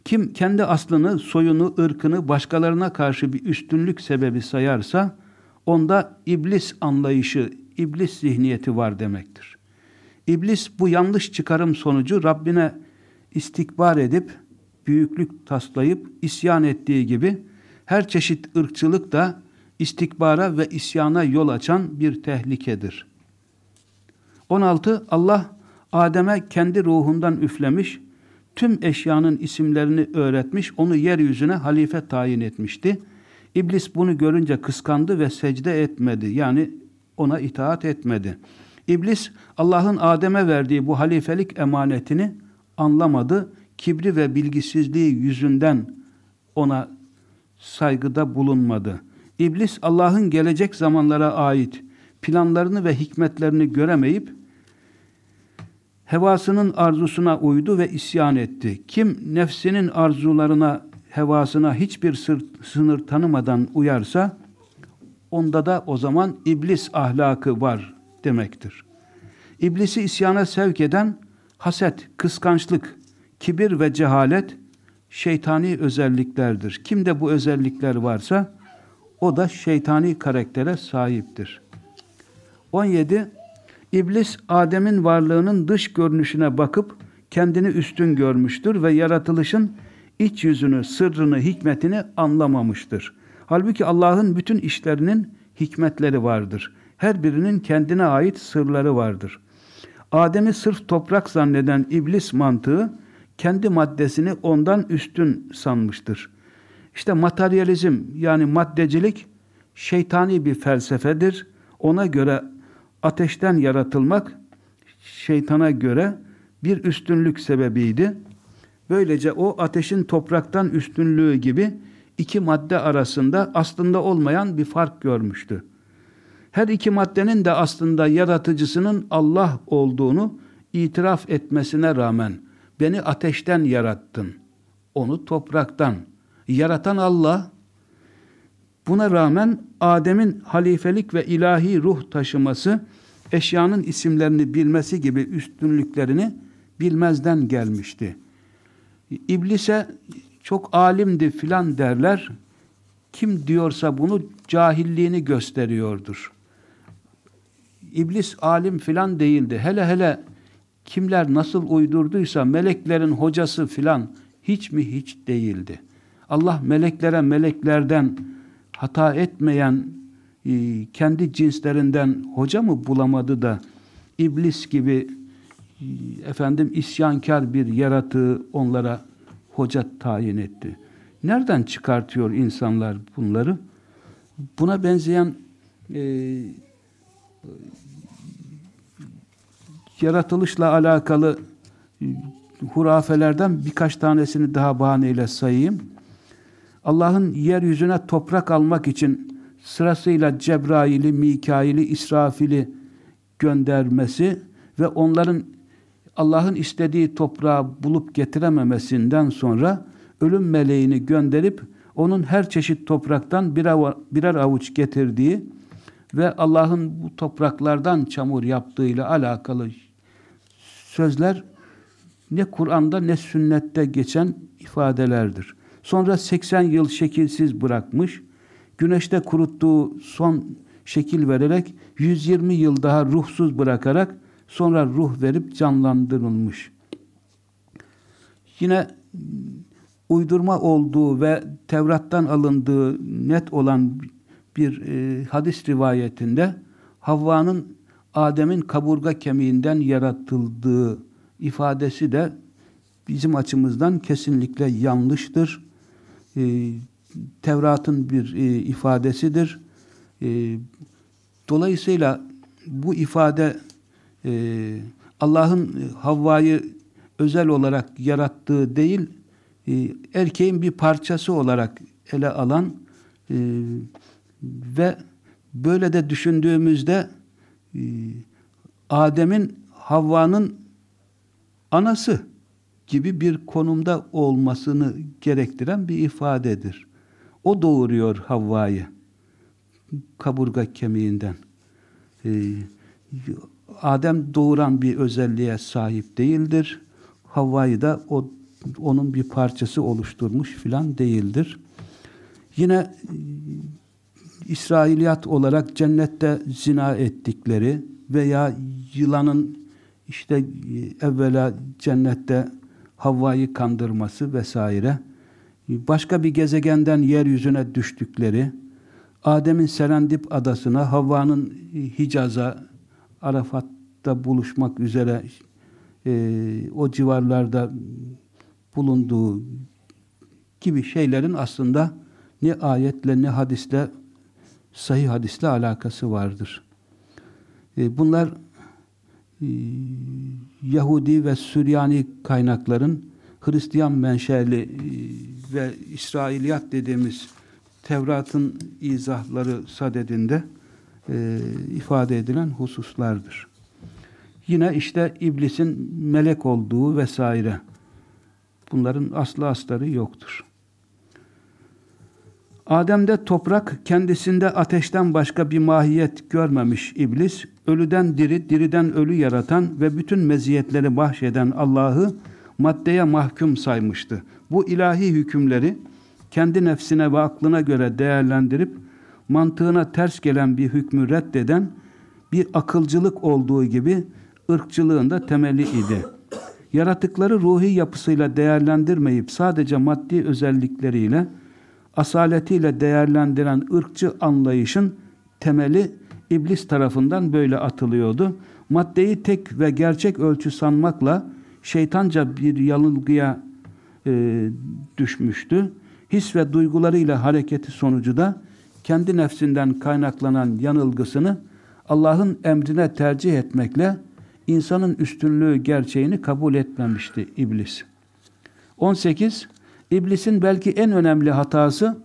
Kim kendi aslını, soyunu, ırkını başkalarına karşı bir üstünlük sebebi sayarsa, onda iblis anlayışı, iblis zihniyeti var demektir. İblis bu yanlış çıkarım sonucu Rabbine istikbar edip, büyüklük taslayıp isyan ettiği gibi her çeşit ırkçılık da istikbara ve isyana yol açan bir tehlikedir. 16. Allah Adem'e kendi ruhundan üflemiş, tüm eşyanın isimlerini öğretmiş, onu yeryüzüne halife tayin etmişti. İblis bunu görünce kıskandı ve secde etmedi. Yani ona itaat etmedi. İblis Allah'ın Adem'e verdiği bu halifelik emanetini anlamadı. Kibri ve bilgisizliği yüzünden ona saygıda bulunmadı. İblis Allah'ın gelecek zamanlara ait planlarını ve hikmetlerini göremeyip hevasının arzusuna uydu ve isyan etti. Kim nefsinin arzularına, hevasına hiçbir sır, sınır tanımadan uyarsa onda da o zaman iblis ahlakı var demektir. İblisi isyana sevk eden haset, kıskançlık, kibir ve cehalet şeytani özelliklerdir. Kimde bu özellikler varsa o da şeytani karaktere sahiptir. 17. İblis Adem'in varlığının dış görünüşüne bakıp kendini üstün görmüştür ve yaratılışın iç yüzünü, sırrını, hikmetini anlamamıştır. Halbuki Allah'ın bütün işlerinin hikmetleri vardır. Her birinin kendine ait sırları vardır. Adem'i sırf toprak zanneden iblis mantığı kendi maddesini ondan üstün sanmıştır. İşte materyalizm yani maddecilik şeytani bir felsefedir. Ona göre ateşten yaratılmak şeytana göre bir üstünlük sebebiydi. Böylece o ateşin topraktan üstünlüğü gibi iki madde arasında aslında olmayan bir fark görmüştü. Her iki maddenin de aslında yaratıcısının Allah olduğunu itiraf etmesine rağmen beni ateşten yarattın, onu topraktan. Yaratan Allah, buna rağmen Adem'in halifelik ve ilahi ruh taşıması, eşyanın isimlerini bilmesi gibi üstünlüklerini bilmezden gelmişti. İblise çok alimdi filan derler. Kim diyorsa bunu cahilliğini gösteriyordur. İblis alim filan değildi. Hele hele kimler nasıl uydurduysa meleklerin hocası filan hiç mi hiç değildi. Allah meleklere meleklerden hata etmeyen e, kendi cinslerinden hoca mı bulamadı da iblis gibi e, efendim isyankar bir yaratığı onlara hoca tayin etti. Nereden çıkartıyor insanlar bunları? Buna benzeyen e, yaratılışla alakalı e, hurafelerden birkaç tanesini daha bahaneyle sayayım. Allah'ın yeryüzüne toprak almak için sırasıyla Cebrail'i, Mikail'i, İsrafil'i göndermesi ve onların Allah'ın istediği toprağı bulup getirememesinden sonra ölüm meleğini gönderip onun her çeşit topraktan birer, birer avuç getirdiği ve Allah'ın bu topraklardan çamur yaptığıyla alakalı sözler ne Kur'an'da ne sünnette geçen ifadelerdir. Sonra 80 yıl şekilsiz bırakmış, güneşte kuruttuğu son şekil vererek 120 yıl daha ruhsuz bırakarak sonra ruh verip canlandırılmış. Yine uydurma olduğu ve Tevrat'tan alındığı net olan bir e, hadis rivayetinde Havva'nın Adem'in kaburga kemiğinden yaratıldığı ifadesi de bizim açımızdan kesinlikle yanlıştır. E, Tevrat'ın bir e, ifadesidir. E, dolayısıyla bu ifade e, Allah'ın Havva'yı özel olarak yarattığı değil, e, erkeğin bir parçası olarak ele alan e, ve böyle de düşündüğümüzde Adem'in Havva'nın anası gibi bir konumda olmasını gerektiren bir ifadedir. O doğuruyor Havva'yı kaburga kemiğinden. Ee, Adem doğuran bir özelliğe sahip değildir. Havva'yı da o onun bir parçası oluşturmuş filan değildir. Yine İsrailiyat olarak cennette zina ettikleri veya yılanın işte e, evvela cennette Havva'yı kandırması vesaire, başka bir gezegenden yeryüzüne düştükleri, Adem'in Serendip adasına, Havva'nın Hicaz'a, Arafat'ta buluşmak üzere e, o civarlarda bulunduğu gibi şeylerin aslında ne ayetle ne hadisle sahih hadisle alakası vardır. E, bunlar e, Yahudi ve Süryani kaynakların Hristiyan menşeli e, ve İsrailiyat dediğimiz Tevrat'ın izahları sadedinde e, ifade edilen hususlardır. Yine işte iblisin melek olduğu vesaire. Bunların aslı asları yoktur. Adem'de toprak kendisinde ateşten başka bir mahiyet görmemiş iblis, ölüden diri, diriden ölü yaratan ve bütün meziyetleri bahşeden Allah'ı maddeye mahkum saymıştı. Bu ilahi hükümleri kendi nefsine ve aklına göre değerlendirip mantığına ters gelen bir hükmü reddeden bir akılcılık olduğu gibi ırkçılığın da temeli idi. Yaratıkları ruhi yapısıyla değerlendirmeyip sadece maddi özellikleriyle asaletiyle değerlendiren ırkçı anlayışın temeli iblis tarafından böyle atılıyordu. Maddeyi tek ve gerçek ölçü sanmakla şeytanca bir yanılgıya e, düşmüştü. His ve duygularıyla hareketi sonucu da kendi nefsinden kaynaklanan yanılgısını Allah'ın emrine tercih etmekle insanın üstünlüğü gerçeğini kabul etmemişti iblis. 18. İblisin belki en önemli hatası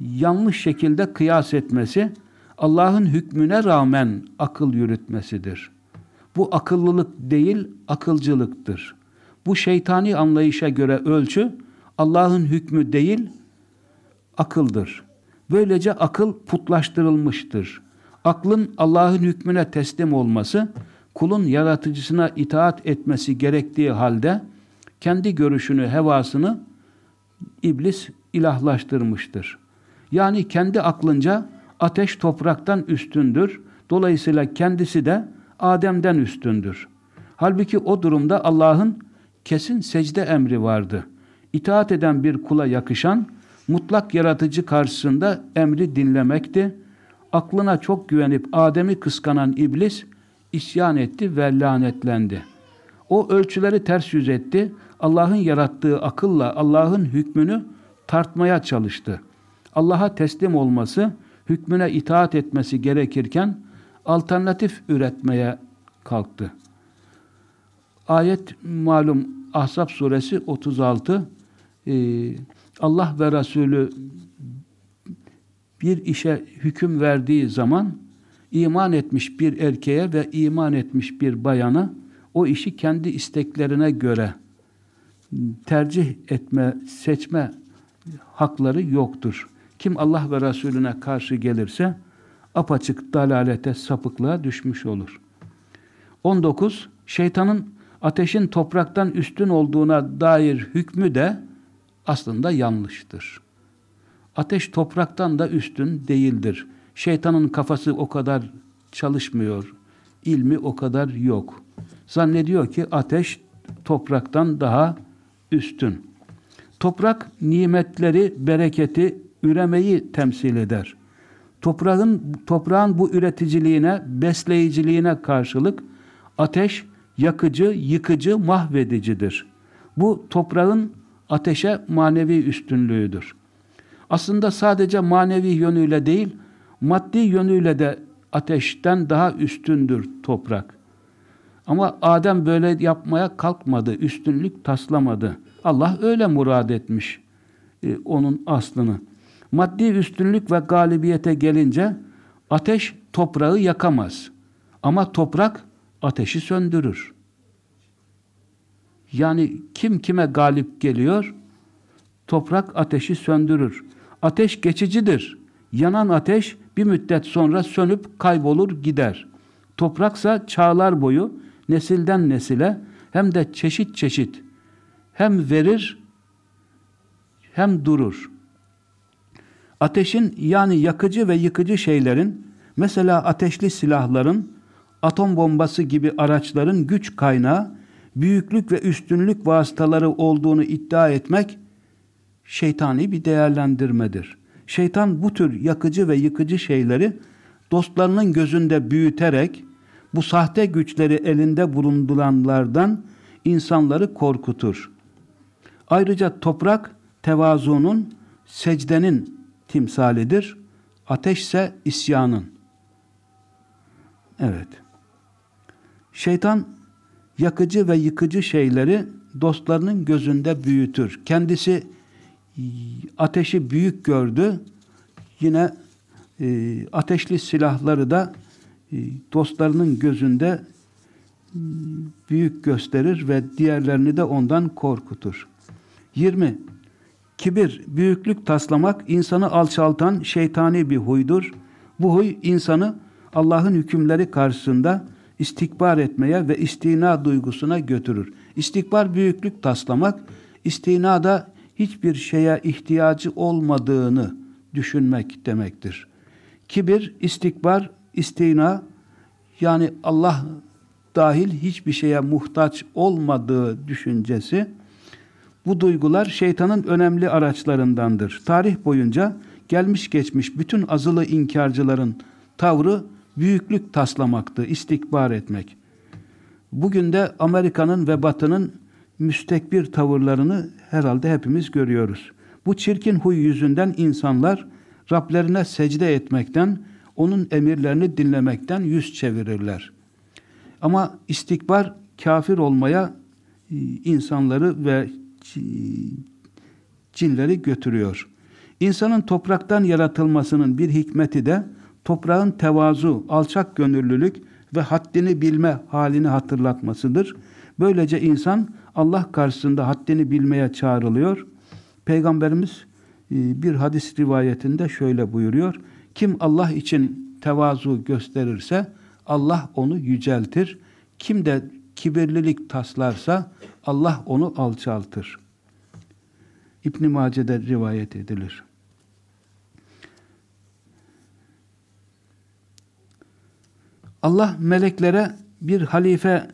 yanlış şekilde kıyas etmesi, Allah'ın hükmüne rağmen akıl yürütmesidir. Bu akıllılık değil, akılcılıktır. Bu şeytani anlayışa göre ölçü, Allah'ın hükmü değil, akıldır. Böylece akıl putlaştırılmıştır. Aklın Allah'ın hükmüne teslim olması, kulun yaratıcısına itaat etmesi gerektiği halde, kendi görüşünü, hevasını iblis ilahlaştırmıştır. Yani kendi aklınca ateş topraktan üstündür. Dolayısıyla kendisi de Adem'den üstündür. Halbuki o durumda Allah'ın kesin secde emri vardı. İtaat eden bir kula yakışan, mutlak yaratıcı karşısında emri dinlemekti. Aklına çok güvenip Adem'i kıskanan iblis isyan etti ve lanetlendi. O ölçüleri ters yüz etti. Allah'ın yarattığı akılla Allah'ın hükmünü tartmaya çalıştı. Allah'a teslim olması, hükmüne itaat etmesi gerekirken alternatif üretmeye kalktı. Ayet malum Ahzab suresi 36 ee, Allah ve Resulü bir işe hüküm verdiği zaman iman etmiş bir erkeğe ve iman etmiş bir bayana o işi kendi isteklerine göre tercih etme, seçme hakları yoktur. Kim Allah ve Resulüne karşı gelirse apaçık dalalete, sapıklığa düşmüş olur. 19. Şeytanın ateşin topraktan üstün olduğuna dair hükmü de aslında yanlıştır. Ateş topraktan da üstün değildir. Şeytanın kafası o kadar çalışmıyor. ilmi o kadar yok. Zannediyor ki ateş topraktan daha üstün. Toprak nimetleri, bereketi, üremeyi temsil eder. Toprağın, toprağın bu üreticiliğine, besleyiciliğine karşılık ateş yakıcı, yıkıcı, mahvedicidir. Bu toprağın ateşe manevi üstünlüğüdür. Aslında sadece manevi yönüyle değil, maddi yönüyle de ateşten daha üstündür toprak. Ama Adem böyle yapmaya kalkmadı, üstünlük taslamadı. Allah öyle murad etmiş e, onun aslını. Maddi üstünlük ve galibiyete gelince ateş toprağı yakamaz. Ama toprak ateşi söndürür. Yani kim kime galip geliyor? Toprak ateşi söndürür. Ateş geçicidir. Yanan ateş bir müddet sonra sönüp kaybolur gider. Topraksa çağlar boyu nesilden nesile hem de çeşit çeşit hem verir hem durur. Ateşin yani yakıcı ve yıkıcı şeylerin mesela ateşli silahların atom bombası gibi araçların güç kaynağı büyüklük ve üstünlük vasıtaları olduğunu iddia etmek şeytani bir değerlendirmedir. Şeytan bu tür yakıcı ve yıkıcı şeyleri dostlarının gözünde büyüterek bu sahte güçleri elinde bulunduranlardan insanları korkutur. Ayrıca toprak tevazunun, secdenin timsalidir. Ateş ise isyanın. Evet. Şeytan yakıcı ve yıkıcı şeyleri dostlarının gözünde büyütür. Kendisi ateşi büyük gördü, Yine e, ateşli silahları da e, dostlarının gözünde e, büyük gösterir ve diğerlerini de ondan korkutur. 20. Kibir, büyüklük taslamak insanı alçaltan şeytani bir huydur. Bu huy insanı Allah'ın hükümleri karşısında istikbar etmeye ve istina duygusuna götürür. İstikbar büyüklük taslamak, istina da hiçbir şeye ihtiyacı olmadığını düşünmek demektir. Kibir, istikbar, istina yani Allah dahil hiçbir şeye muhtaç olmadığı düşüncesi bu duygular şeytanın önemli araçlarındandır. Tarih boyunca gelmiş geçmiş bütün azılı inkarcıların tavrı büyüklük taslamaktı, istikbar etmek. Bugün de Amerika'nın ve Batı'nın müstekbir tavırlarını herhalde hepimiz görüyoruz. Bu çirkin huy yüzünden insanlar Rablerine secde etmekten, onun emirlerini dinlemekten yüz çevirirler. Ama istikbar kafir olmaya e, insanları ve cinleri götürüyor. İnsanın topraktan yaratılmasının bir hikmeti de toprağın tevazu, alçak gönüllülük ve haddini bilme halini hatırlatmasıdır. Böylece insan Allah karşısında haddini bilmeye çağrılıyor. Peygamberimiz e, bir hadis rivayetinde şöyle buyuruyor. Kim Allah için tevazu gösterirse Allah onu yüceltir. Kim de kibirlilik taslarsa Allah onu alçaltır. İbn Mace'de rivayet edilir. Allah meleklere bir halife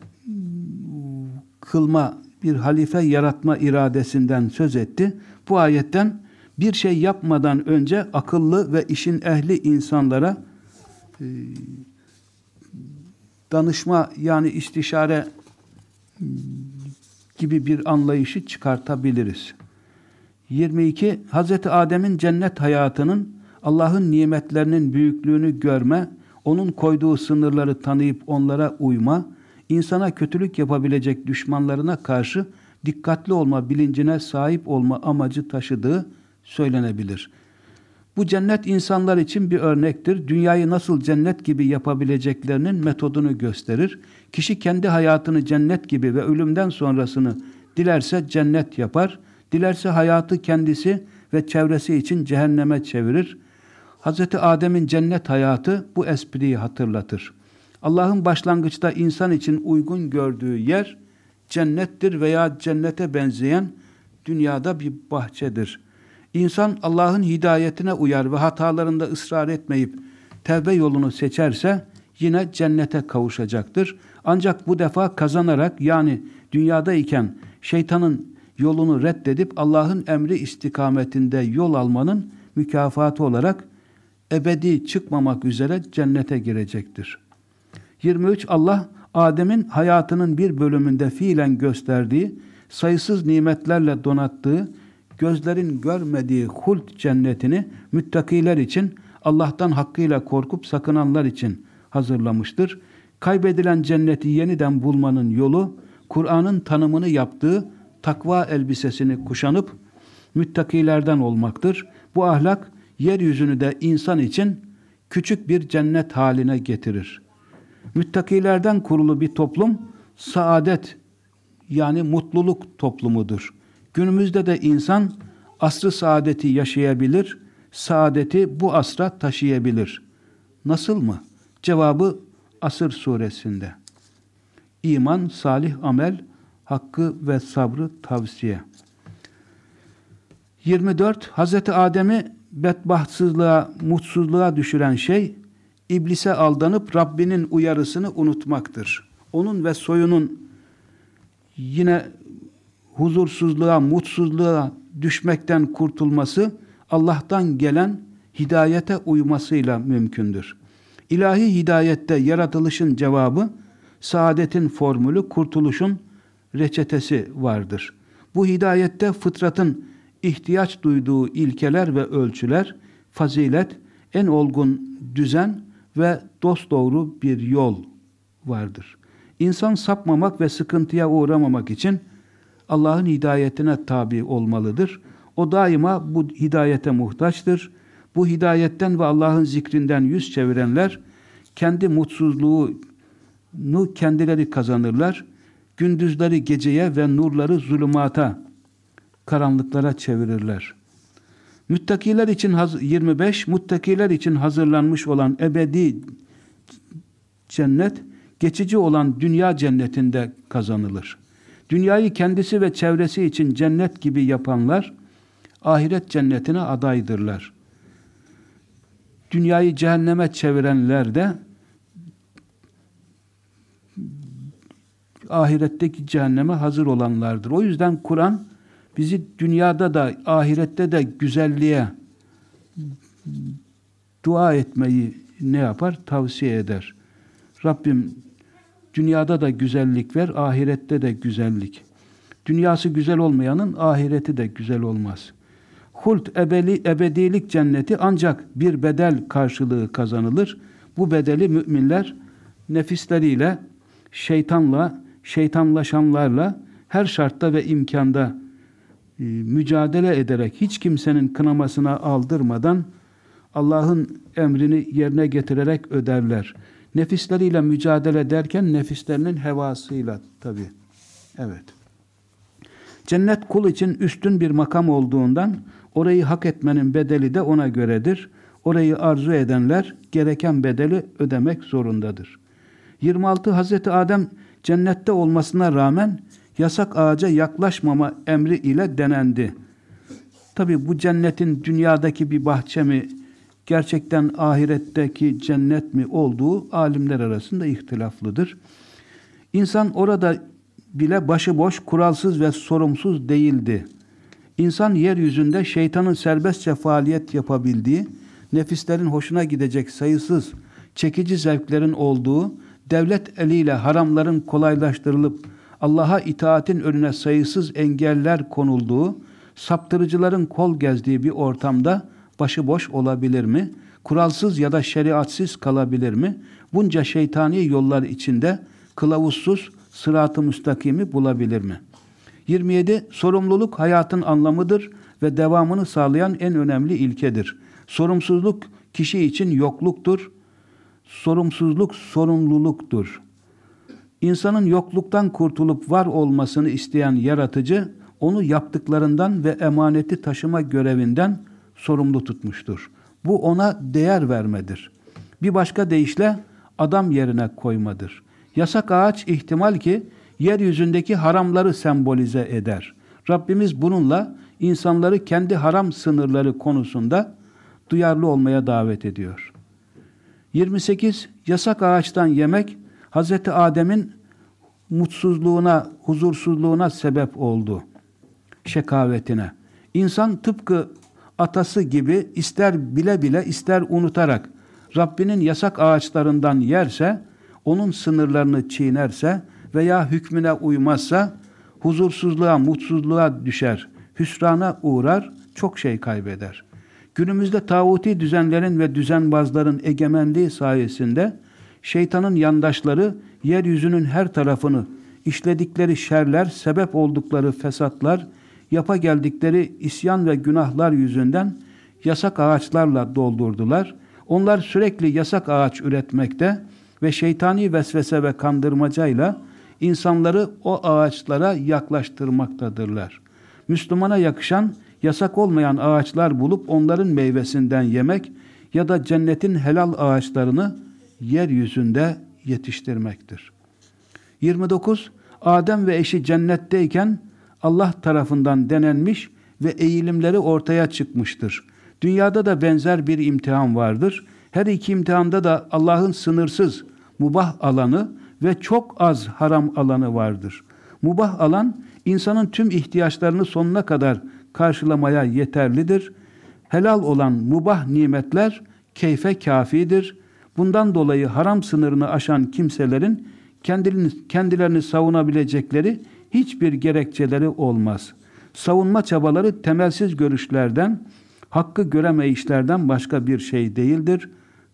kılma, bir halife yaratma iradesinden söz etti. Bu ayetten bir şey yapmadan önce akıllı ve işin ehli insanlara e, danışma yani istişare gibi bir anlayışı çıkartabiliriz. 22. Hazreti Adem'in cennet hayatının Allah'ın nimetlerinin büyüklüğünü görme, onun koyduğu sınırları tanıyıp onlara uyma, insana kötülük yapabilecek düşmanlarına karşı dikkatli olma bilincine sahip olma amacı taşıdığı söylenebilir. Bu cennet insanlar için bir örnektir. Dünyayı nasıl cennet gibi yapabileceklerinin metodunu gösterir. Kişi kendi hayatını cennet gibi ve ölümden sonrasını dilerse cennet yapar. Dilerse hayatı kendisi ve çevresi için cehenneme çevirir. Hz. Adem'in cennet hayatı bu espriyi hatırlatır. Allah'ın başlangıçta insan için uygun gördüğü yer cennettir veya cennete benzeyen dünyada bir bahçedir. İnsan Allah'ın hidayetine uyar ve hatalarında ısrar etmeyip tevbe yolunu seçerse yine cennete kavuşacaktır. Ancak bu defa kazanarak yani dünyadayken şeytanın yolunu reddedip Allah'ın emri istikametinde yol almanın mükafatı olarak ebedi çıkmamak üzere cennete girecektir. 23 Allah Adem'in hayatının bir bölümünde fiilen gösterdiği, sayısız nimetlerle donattığı, gözlerin görmediği hult cennetini müttakiler için, Allah'tan hakkıyla korkup sakınanlar için hazırlamıştır. Kaybedilen cenneti yeniden bulmanın yolu, Kur'an'ın tanımını yaptığı takva elbisesini kuşanıp müttakilerden olmaktır. Bu ahlak yeryüzünü de insan için küçük bir cennet haline getirir. Müttakilerden kurulu bir toplum saadet yani mutluluk toplumudur. Günümüzde de insan asrı saadeti yaşayabilir, saadeti bu asra taşıyabilir. Nasıl mı? Cevabı Asır suresinde. İman, salih amel, hakkı ve sabrı tavsiye. 24. Hazreti Adem'i bedbahtsızlığa, mutsuzluğa düşüren şey, iblise aldanıp Rabbinin uyarısını unutmaktır. Onun ve soyunun yine huzursuzluğa, mutsuzluğa düşmekten kurtulması, Allah'tan gelen hidayete uymasıyla mümkündür. İlahi hidayette yaratılışın cevabı, saadetin formülü, kurtuluşun reçetesi vardır. Bu hidayette fıtratın ihtiyaç duyduğu ilkeler ve ölçüler, fazilet, en olgun düzen ve dosdoğru bir yol vardır. İnsan sapmamak ve sıkıntıya uğramamak için Allah'ın hidayetine tabi olmalıdır. O daima bu hidayete muhtaçtır. Bu hidayetten ve Allah'ın zikrinden yüz çevirenler kendi mutsuzluğunu kendileri kazanırlar. Gündüzleri geceye ve nurları zulümata, karanlıklara çevirirler. Müttakiler için 25 muttakiler için hazırlanmış olan ebedi cennet geçici olan dünya cennetinde kazanılır. Dünyayı kendisi ve çevresi için cennet gibi yapanlar ahiret cennetine adaydırlar. Dünyayı cehenneme çevirenler de ahiretteki cehenneme hazır olanlardır. O yüzden Kur'an bizi dünyada da ahirette de güzelliğe dua etmeyi ne yapar? Tavsiye eder. Rabbim dünyada da güzellik ver, ahirette de güzellik. Dünyası güzel olmayanın ahireti de güzel olmaz. Hult ebeli, ebedilik cenneti ancak bir bedel karşılığı kazanılır. Bu bedeli müminler nefisleriyle, şeytanla, şeytanlaşanlarla her şartta ve imkanda e, mücadele ederek hiç kimsenin kınamasına aldırmadan Allah'ın emrini yerine getirerek öderler. Nefisleriyle mücadele derken nefislerinin hevasıyla tabi. Evet. Cennet kul için üstün bir makam olduğundan orayı hak etmenin bedeli de ona göredir. Orayı arzu edenler gereken bedeli ödemek zorundadır. 26 Hazreti Adem cennette olmasına rağmen yasak ağaca yaklaşmama emri ile denendi. Tabi bu cennetin dünyadaki bir bahçe mi, gerçekten ahiretteki cennet mi olduğu alimler arasında ihtilaflıdır. İnsan orada bile başıboş, kuralsız ve sorumsuz değildi. İnsan yeryüzünde şeytanın serbestçe faaliyet yapabildiği, nefislerin hoşuna gidecek sayısız çekici zevklerin olduğu, devlet eliyle haramların kolaylaştırılıp Allah'a itaatin önüne sayısız engeller konulduğu, saptırıcıların kol gezdiği bir ortamda başıboş olabilir mi? Kuralsız ya da şeriatsiz kalabilir mi? Bunca şeytani yollar içinde kılavuzsuz sırat-ı müstakimi bulabilir mi? 27. Sorumluluk hayatın anlamıdır ve devamını sağlayan en önemli ilkedir. Sorumsuzluk kişi için yokluktur. Sorumsuzluk sorumluluktur. İnsanın yokluktan kurtulup var olmasını isteyen yaratıcı, onu yaptıklarından ve emaneti taşıma görevinden sorumlu tutmuştur. Bu ona değer vermedir. Bir başka deyişle adam yerine koymadır. Yasak ağaç ihtimal ki yeryüzündeki haramları sembolize eder. Rabbimiz bununla insanları kendi haram sınırları konusunda duyarlı olmaya davet ediyor. 28. Yasak ağaçtan yemek Hz. Adem'in mutsuzluğuna, huzursuzluğuna sebep oldu. Şekavetine. İnsan tıpkı atası gibi ister bile bile ister unutarak Rabbinin yasak ağaçlarından yerse, onun sınırlarını çiğnerse veya hükmüne uymazsa huzursuzluğa, mutsuzluğa düşer, hüsrana uğrar, çok şey kaybeder. Günümüzde tağuti düzenlerin ve düzenbazların egemenliği sayesinde şeytanın yandaşları yeryüzünün her tarafını işledikleri şerler, sebep oldukları fesatlar, yapa geldikleri isyan ve günahlar yüzünden yasak ağaçlarla doldurdular. Onlar sürekli yasak ağaç üretmekte ve şeytani vesvese ve kandırmacayla insanları o ağaçlara yaklaştırmaktadırlar. Müslümana yakışan yasak olmayan ağaçlar bulup onların meyvesinden yemek ya da cennetin helal ağaçlarını yeryüzünde yetiştirmektir. 29. Adem ve eşi cennetteyken Allah tarafından denenmiş ve eğilimleri ortaya çıkmıştır. Dünyada da benzer bir imtihan vardır. Her iki imtihanda da Allah'ın sınırsız mubah alanı ve çok az haram alanı vardır. Mubah alan insanın tüm ihtiyaçlarını sonuna kadar karşılamaya yeterlidir. Helal olan mubah nimetler keyfe kafidir. Bundan dolayı haram sınırını aşan kimselerin kendilerini, kendilerini savunabilecekleri hiçbir gerekçeleri olmaz. Savunma çabaları temelsiz görüşlerden, hakkı göremeyişlerden başka bir şey değildir.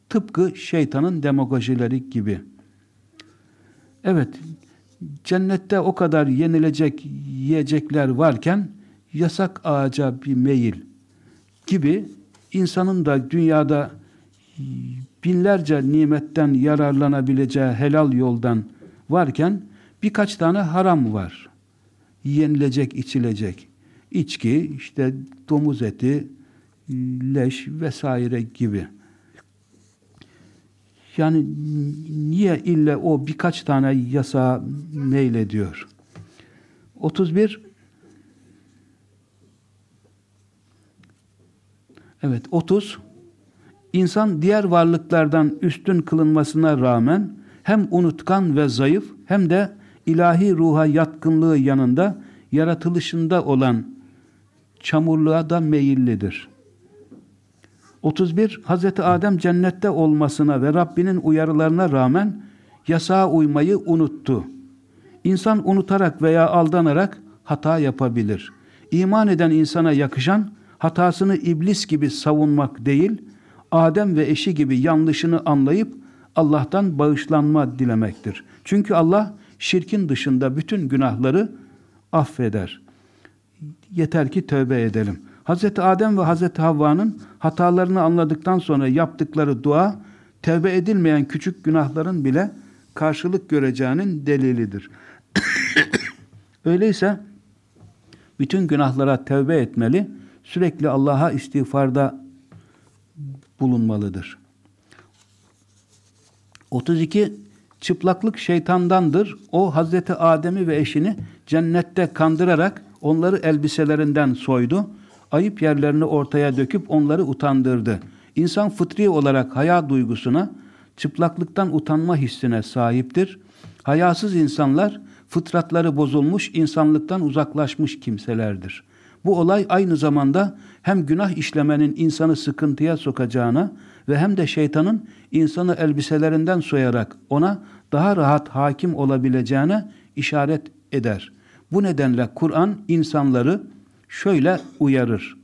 Tıpkı şeytanın demagojileri gibi. Evet, cennette o kadar yenilecek yiyecekler varken yasak ağaca bir meyil gibi insanın da dünyada binlerce nimetten yararlanabileceği helal yoldan varken birkaç tane haram var. Yenilecek, içilecek. İçki, işte domuz eti, leş vesaire gibi. Yani niye ille o birkaç tane yasa meylediyor? 31 Evet 30 İnsan diğer varlıklardan üstün kılınmasına rağmen hem unutkan ve zayıf hem de ilahi ruha yatkınlığı yanında yaratılışında olan çamurluğa da meyillidir. 31. Hazreti Adem cennette olmasına ve Rabbinin uyarılarına rağmen yasağa uymayı unuttu. İnsan unutarak veya aldanarak hata yapabilir. İman eden insana yakışan hatasını iblis gibi savunmak değil, Adem ve eşi gibi yanlışını anlayıp Allah'tan bağışlanma dilemektir. Çünkü Allah şirkin dışında bütün günahları affeder. Yeter ki tövbe edelim. Hz. Adem ve Hz. Havva'nın hatalarını anladıktan sonra yaptıkları dua, tövbe edilmeyen küçük günahların bile karşılık göreceğinin delilidir. (coughs) Öyleyse bütün günahlara tövbe etmeli, sürekli Allah'a istiğfarda bulunmalıdır. 32 çıplaklık şeytandandır. O Hazreti Adem'i ve eşini cennette kandırarak onları elbiselerinden soydu. Ayıp yerlerini ortaya döküp onları utandırdı. İnsan fıtri olarak haya duygusuna, çıplaklıktan utanma hissine sahiptir. Hayasız insanlar fıtratları bozulmuş, insanlıktan uzaklaşmış kimselerdir. Bu olay aynı zamanda hem günah işlemenin insanı sıkıntıya sokacağına ve hem de şeytanın insanı elbiselerinden soyarak ona daha rahat hakim olabileceğine işaret eder. Bu nedenle Kur'an insanları şöyle uyarır.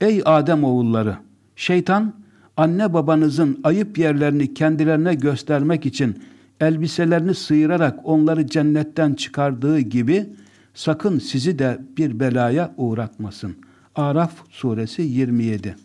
Ey Adem oğulları! Şeytan anne babanızın ayıp yerlerini kendilerine göstermek için elbiselerini sıyırarak onları cennetten çıkardığı gibi sakın sizi de bir belaya uğratmasın. Araf suresi 27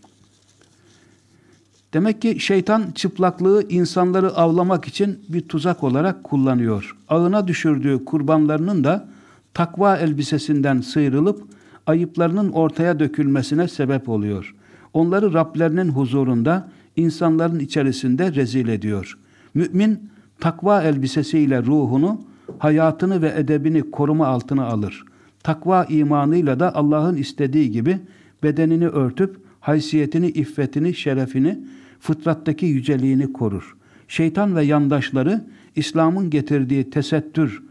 Demek ki şeytan çıplaklığı insanları avlamak için bir tuzak olarak kullanıyor. Ağına düşürdüğü kurbanlarının da takva elbisesinden sıyrılıp ayıplarının ortaya dökülmesine sebep oluyor. Onları Rablerinin huzurunda, insanların içerisinde rezil ediyor. Mümin takva elbisesiyle ruhunu, hayatını ve edebini koruma altına alır. Takva imanıyla da Allah'ın istediği gibi bedenini örtüp haysiyetini, iffetini, şerefini, fıtrattaki yüceliğini korur. Şeytan ve yandaşları İslam'ın getirdiği tesettür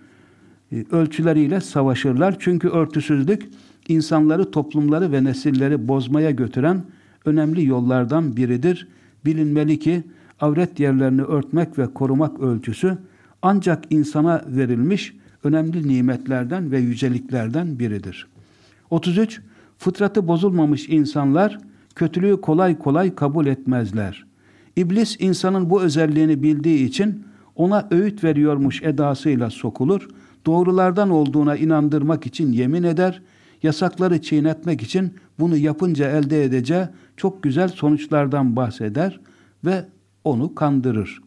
e, ölçüleriyle savaşırlar. Çünkü örtüsüzlük insanları, toplumları ve nesilleri bozmaya götüren önemli yollardan biridir. Bilinmeli ki avret yerlerini örtmek ve korumak ölçüsü ancak insana verilmiş önemli nimetlerden ve yüceliklerden biridir. 33. Fıtratı bozulmamış insanlar kötülüğü kolay kolay kabul etmezler. İblis insanın bu özelliğini bildiği için ona öğüt veriyormuş edasıyla sokulur, doğrulardan olduğuna inandırmak için yemin eder, yasakları çiğnetmek için bunu yapınca elde edeceği çok güzel sonuçlardan bahseder ve onu kandırır.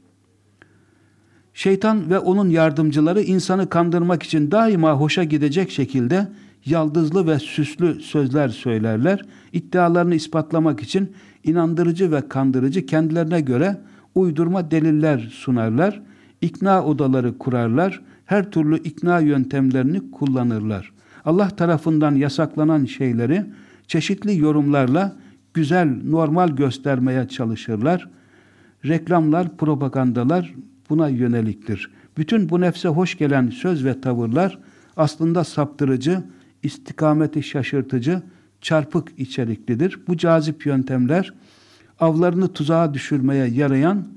Şeytan ve onun yardımcıları insanı kandırmak için daima hoşa gidecek şekilde yaldızlı ve süslü sözler söylerler. İddialarını ispatlamak için inandırıcı ve kandırıcı kendilerine göre uydurma deliller sunarlar. İkna odaları kurarlar. Her türlü ikna yöntemlerini kullanırlar. Allah tarafından yasaklanan şeyleri çeşitli yorumlarla güzel, normal göstermeye çalışırlar. Reklamlar, propagandalar buna yöneliktir. Bütün bu nefse hoş gelen söz ve tavırlar aslında saptırıcı, istikameti şaşırtıcı, çarpık içeriklidir. Bu cazip yöntemler avlarını tuzağa düşürmeye yarayan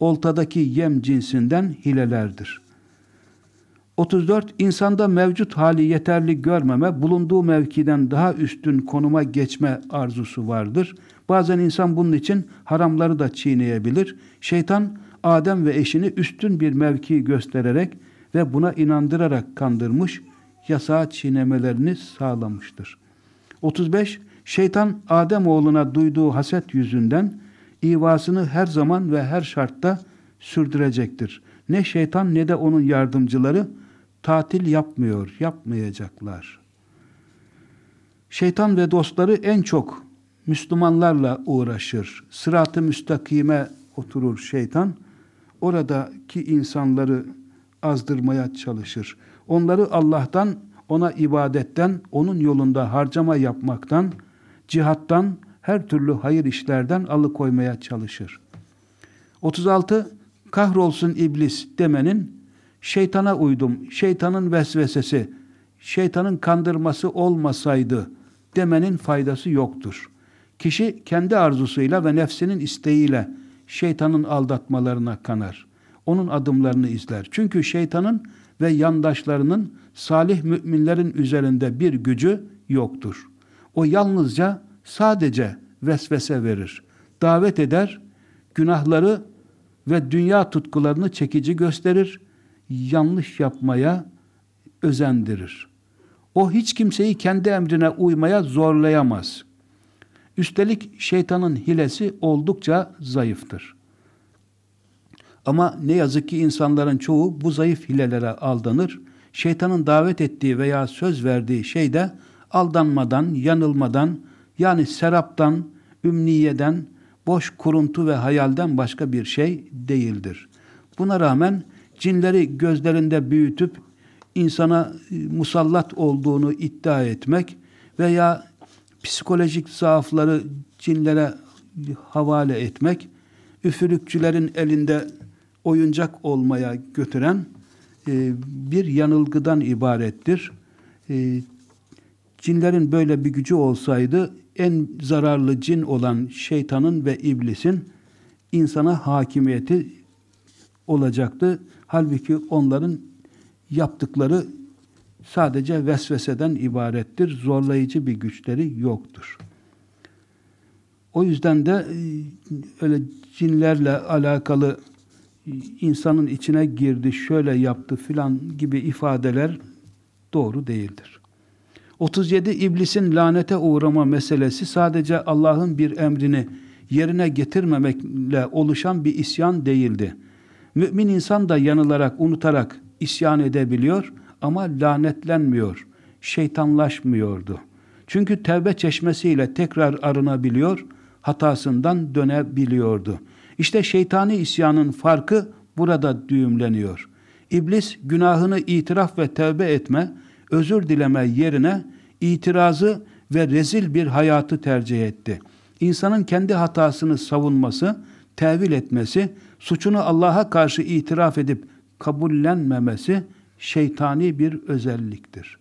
oltadaki yem cinsinden hilelerdir. 34. İnsanda mevcut hali yeterli görmeme, bulunduğu mevkiden daha üstün konuma geçme arzusu vardır. Bazen insan bunun için haramları da çiğneyebilir. Şeytan, Adem ve eşini üstün bir mevki göstererek ve buna inandırarak kandırmış, yasağı çiğnemelerini sağlamıştır. 35. Şeytan Adem oğluna duyduğu haset yüzünden ivasını her zaman ve her şartta sürdürecektir. Ne şeytan ne de onun yardımcıları tatil yapmıyor, yapmayacaklar. Şeytan ve dostları en çok Müslümanlarla uğraşır. Sırat-ı müstakime oturur şeytan. Oradaki insanları azdırmaya çalışır. Onları Allah'tan, ona ibadetten, onun yolunda harcama yapmaktan, cihattan, her türlü hayır işlerden alıkoymaya çalışır. 36. Kahrolsun iblis demenin şeytana uydum, şeytanın vesvesesi, şeytanın kandırması olmasaydı demenin faydası yoktur. Kişi kendi arzusuyla ve nefsinin isteğiyle şeytanın aldatmalarına kanar. Onun adımlarını izler. Çünkü şeytanın ve yandaşlarının salih müminlerin üzerinde bir gücü yoktur. O yalnızca sadece vesvese verir. Davet eder, günahları ve dünya tutkularını çekici gösterir, yanlış yapmaya özendirir. O hiç kimseyi kendi emrine uymaya zorlayamaz. Üstelik şeytanın hilesi oldukça zayıftır. Ama ne yazık ki insanların çoğu bu zayıf hilelere aldanır. Şeytanın davet ettiği veya söz verdiği şey de aldanmadan, yanılmadan, yani seraptan, ümniyeden, boş kuruntu ve hayalden başka bir şey değildir. Buna rağmen cinleri gözlerinde büyütüp insana e, musallat olduğunu iddia etmek veya psikolojik zaafları cinlere havale etmek, üfürükçülerin elinde oyuncak olmaya götüren e, bir yanılgıdan ibarettir. E, cinlerin böyle bir gücü olsaydı en zararlı cin olan şeytanın ve iblisin insana hakimiyeti olacaktı. Halbuki onların yaptıkları sadece vesveseden ibarettir. Zorlayıcı bir güçleri yoktur. O yüzden de e, öyle cinlerle alakalı insanın içine girdi, şöyle yaptı filan gibi ifadeler doğru değildir. 37 iblisin lanete uğrama meselesi sadece Allah'ın bir emrini yerine getirmemekle oluşan bir isyan değildi. Mümin insan da yanılarak, unutarak isyan edebiliyor ama lanetlenmiyor, şeytanlaşmıyordu. Çünkü tevbe çeşmesiyle tekrar arınabiliyor, hatasından dönebiliyordu. İşte şeytani isyanın farkı burada düğümleniyor. İblis günahını itiraf ve tevbe etme, özür dileme yerine itirazı ve rezil bir hayatı tercih etti. İnsanın kendi hatasını savunması, tevil etmesi, suçunu Allah'a karşı itiraf edip kabullenmemesi şeytani bir özelliktir.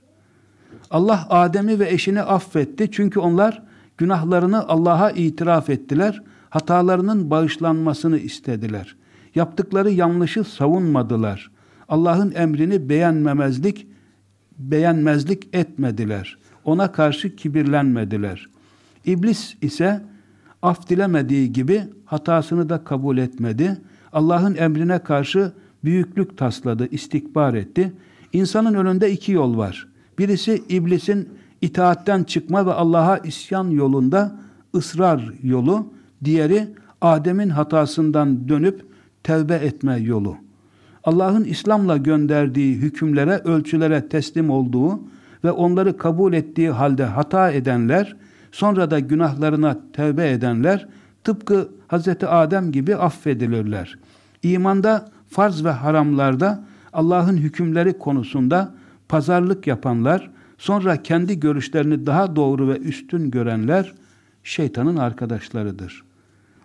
Allah Adem'i ve eşini affetti çünkü onlar günahlarını Allah'a itiraf ettiler, hatalarının bağışlanmasını istediler. Yaptıkları yanlışı savunmadılar. Allah'ın emrini beğenmemezlik, beğenmezlik etmediler. Ona karşı kibirlenmediler. İblis ise af dilemediği gibi hatasını da kabul etmedi. Allah'ın emrine karşı büyüklük tasladı, istikbar etti. İnsanın önünde iki yol var. Birisi iblisin itaatten çıkma ve Allah'a isyan yolunda ısrar yolu. Diğeri Adem'in hatasından dönüp tevbe etme yolu. Allah'ın İslam'la gönderdiği hükümlere, ölçülere teslim olduğu ve onları kabul ettiği halde hata edenler, sonra da günahlarına tevbe edenler, tıpkı Hz. Adem gibi affedilirler. İmanda, farz ve haramlarda, Allah'ın hükümleri konusunda pazarlık yapanlar, sonra kendi görüşlerini daha doğru ve üstün görenler, şeytanın arkadaşlarıdır.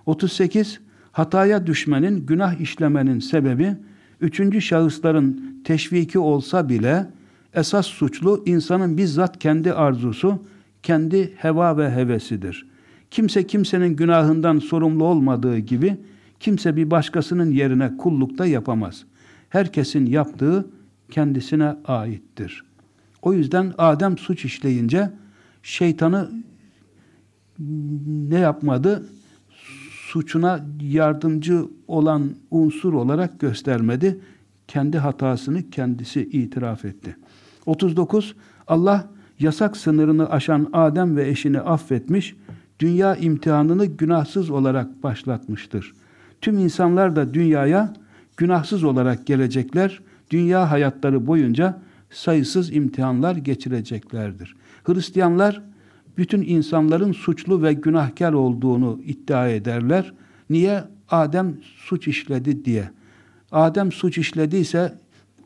38. Hataya düşmenin, günah işlemenin sebebi, üçüncü şahısların teşviki olsa bile, esas suçlu insanın bizzat kendi arzusu, kendi heva ve hevesidir. Kimse kimsenin günahından sorumlu olmadığı gibi kimse bir başkasının yerine kullukta yapamaz. Herkesin yaptığı kendisine aittir. O yüzden Adem suç işleyince şeytanı ne yapmadı? Suçuna yardımcı olan unsur olarak göstermedi. Kendi hatasını kendisi itiraf etti. 39. Allah yasak sınırını aşan Adem ve eşini affetmiş, dünya imtihanını günahsız olarak başlatmıştır. Tüm insanlar da dünyaya günahsız olarak gelecekler. Dünya hayatları boyunca sayısız imtihanlar geçireceklerdir. Hristiyanlar bütün insanların suçlu ve günahkar olduğunu iddia ederler. Niye? Adem suç işledi diye. Adem suç işlediyse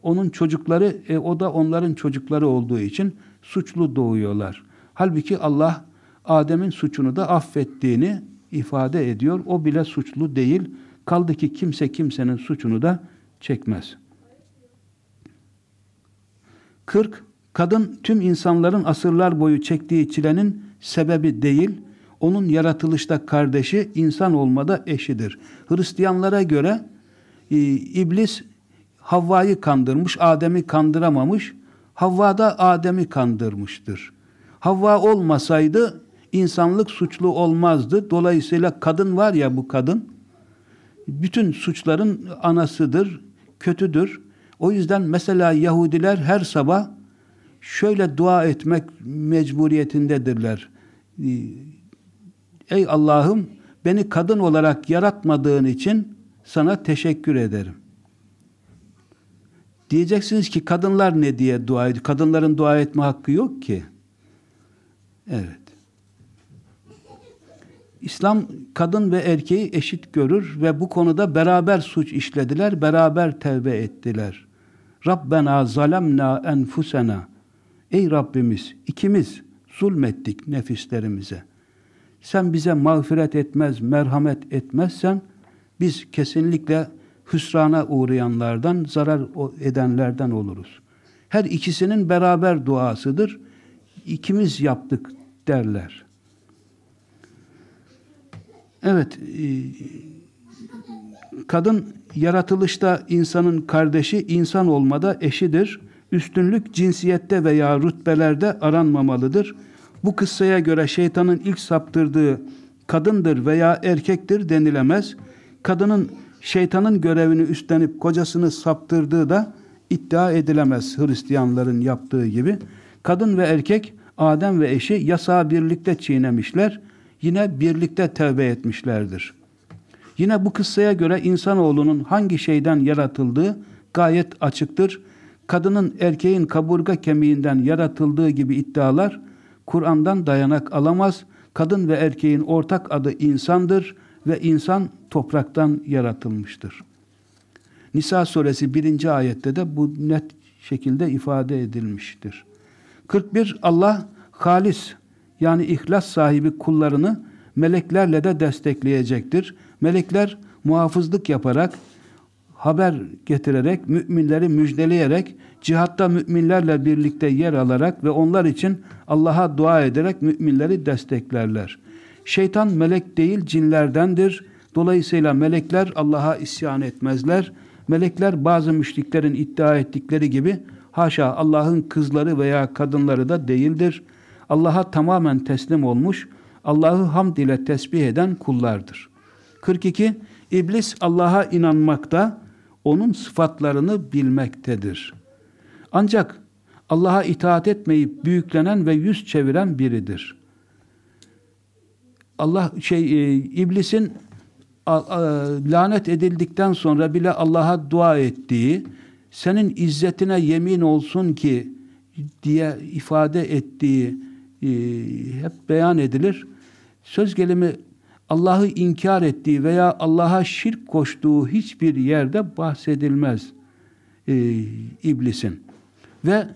onun çocukları, e, o da onların çocukları olduğu için suçlu doğuyorlar. Halbuki Allah Adem'in suçunu da affettiğini ifade ediyor. O bile suçlu değil. Kaldı ki kimse kimsenin suçunu da çekmez. 40. Kadın tüm insanların asırlar boyu çektiği çilenin sebebi değil, onun yaratılışta kardeşi, insan olmada eşidir. Hristiyanlara göre e, iblis Havva'yı kandırmış, Adem'i kandıramamış. Havva da Adem'i kandırmıştır. Havva olmasaydı insanlık suçlu olmazdı. Dolayısıyla kadın var ya bu kadın, bütün suçların anasıdır, kötüdür. O yüzden mesela Yahudiler her sabah şöyle dua etmek mecburiyetindedirler. Ey Allah'ım beni kadın olarak yaratmadığın için sana teşekkür ederim. Diyeceksiniz ki kadınlar ne diye dua ediyor? Kadınların dua etme hakkı yok ki. Evet. İslam kadın ve erkeği eşit görür ve bu konuda beraber suç işlediler, beraber tevbe ettiler. Rabbena zalemna enfusena. Ey Rabbimiz ikimiz zulmettik nefislerimize. Sen bize mağfiret etmez, merhamet etmezsen biz kesinlikle hüsrana uğrayanlardan, zarar edenlerden oluruz. Her ikisinin beraber duasıdır. İkimiz yaptık derler. Evet, e, kadın yaratılışta insanın kardeşi, insan olmada eşidir. Üstünlük cinsiyette veya rütbelerde aranmamalıdır. Bu kıssaya göre şeytanın ilk saptırdığı kadındır veya erkektir denilemez. Kadının şeytanın görevini üstlenip kocasını saptırdığı da iddia edilemez Hristiyanların yaptığı gibi. Kadın ve erkek Adem ve eşi yasağı birlikte çiğnemişler. Yine birlikte tevbe etmişlerdir. Yine bu kıssaya göre insanoğlunun hangi şeyden yaratıldığı gayet açıktır. Kadının erkeğin kaburga kemiğinden yaratıldığı gibi iddialar Kur'an'dan dayanak alamaz. Kadın ve erkeğin ortak adı insandır ve insan topraktan yaratılmıştır. Nisa suresi 1. ayette de bu net şekilde ifade edilmiştir. 41 Allah halis yani ihlas sahibi kullarını meleklerle de destekleyecektir. Melekler muhafızlık yaparak, haber getirerek, müminleri müjdeleyerek, cihatta müminlerle birlikte yer alarak ve onlar için Allah'a dua ederek müminleri desteklerler. Şeytan melek değil cinlerdendir. Dolayısıyla melekler Allah'a isyan etmezler. Melekler bazı müşriklerin iddia ettikleri gibi haşa Allah'ın kızları veya kadınları da değildir. Allah'a tamamen teslim olmuş, Allah'ı hamd ile tesbih eden kullardır. 42. İblis Allah'a inanmakta, onun sıfatlarını bilmektedir. Ancak Allah'a itaat etmeyip büyüklenen ve yüz çeviren biridir. Allah şey e, iblisin a, a, lanet edildikten sonra bile Allah'a dua ettiği, senin izzetine yemin olsun ki diye ifade ettiği e, hep beyan edilir. Söz gelimi Allah'ı inkar ettiği veya Allah'a şirk koştuğu hiçbir yerde bahsedilmez e, iblisin. Ve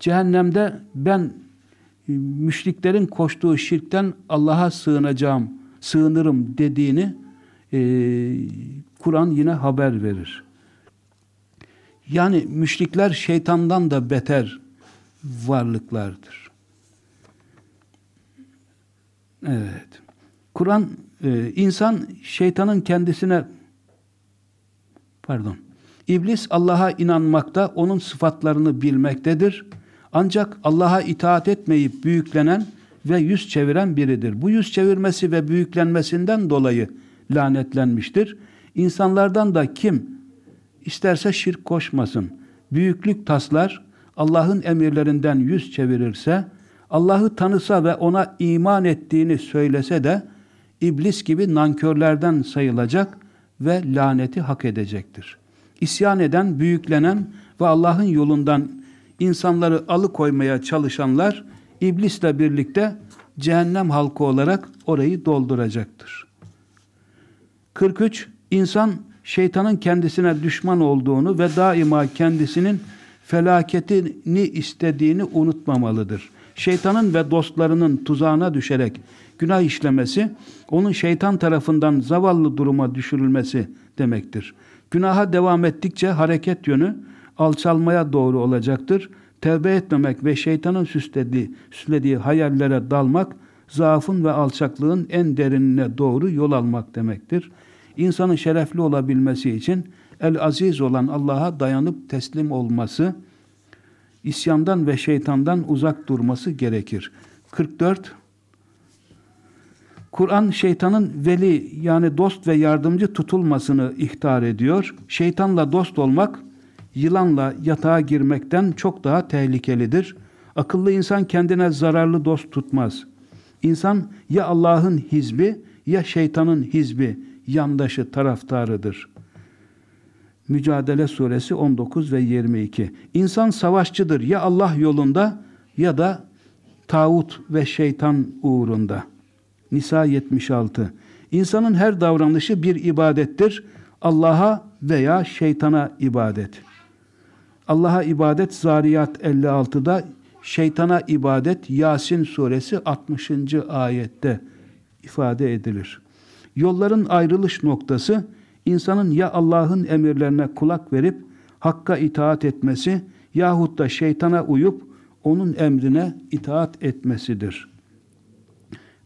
cehennemde ben e, müşriklerin koştuğu şirkten Allah'a sığınacağım, sığınırım dediğini e, Kur'an yine haber verir. Yani müşrikler şeytandan da beter varlıklardır. Evet. Kur'an e, insan şeytanın kendisine pardon İblis Allah'a inanmakta, onun sıfatlarını bilmektedir. Ancak Allah'a itaat etmeyip büyüklenen ve yüz çeviren biridir. Bu yüz çevirmesi ve büyüklenmesinden dolayı lanetlenmiştir. İnsanlardan da kim isterse şirk koşmasın, büyüklük taslar, Allah'ın emirlerinden yüz çevirirse, Allah'ı tanısa ve ona iman ettiğini söylese de iblis gibi nankörlerden sayılacak ve laneti hak edecektir. İsyan eden, büyüklenen ve Allah'ın yolundan insanları alıkoymaya çalışanlar iblisle birlikte cehennem halkı olarak orayı dolduracaktır. 43. İnsan şeytanın kendisine düşman olduğunu ve daima kendisinin felaketini istediğini unutmamalıdır. Şeytanın ve dostlarının tuzağına düşerek günah işlemesi, onun şeytan tarafından zavallı duruma düşürülmesi demektir. Günaha devam ettikçe hareket yönü alçalmaya doğru olacaktır. Tevbe etmemek ve şeytanın süslediği, süslediği hayallere dalmak, zaafın ve alçaklığın en derinine doğru yol almak demektir. İnsanın şerefli olabilmesi için el-aziz olan Allah'a dayanıp teslim olması, isyandan ve şeytandan uzak durması gerekir. 44 Kur'an şeytanın veli yani dost ve yardımcı tutulmasını ihtar ediyor. Şeytanla dost olmak yılanla yatağa girmekten çok daha tehlikelidir. Akıllı insan kendine zararlı dost tutmaz. İnsan ya Allah'ın hizbi ya şeytanın hizbi, yandaşı, taraftarıdır. Mücadele Suresi 19 ve 22. İnsan savaşçıdır ya Allah yolunda ya da tağut ve şeytan uğrunda. Nisa 76. İnsanın her davranışı bir ibadettir. Allah'a veya şeytana ibadet. Allah'a ibadet Zariyat 56'da, şeytana ibadet Yasin suresi 60. ayette ifade edilir. Yolların ayrılış noktası insanın ya Allah'ın emirlerine kulak verip hakka itaat etmesi yahut da şeytana uyup onun emrine itaat etmesidir.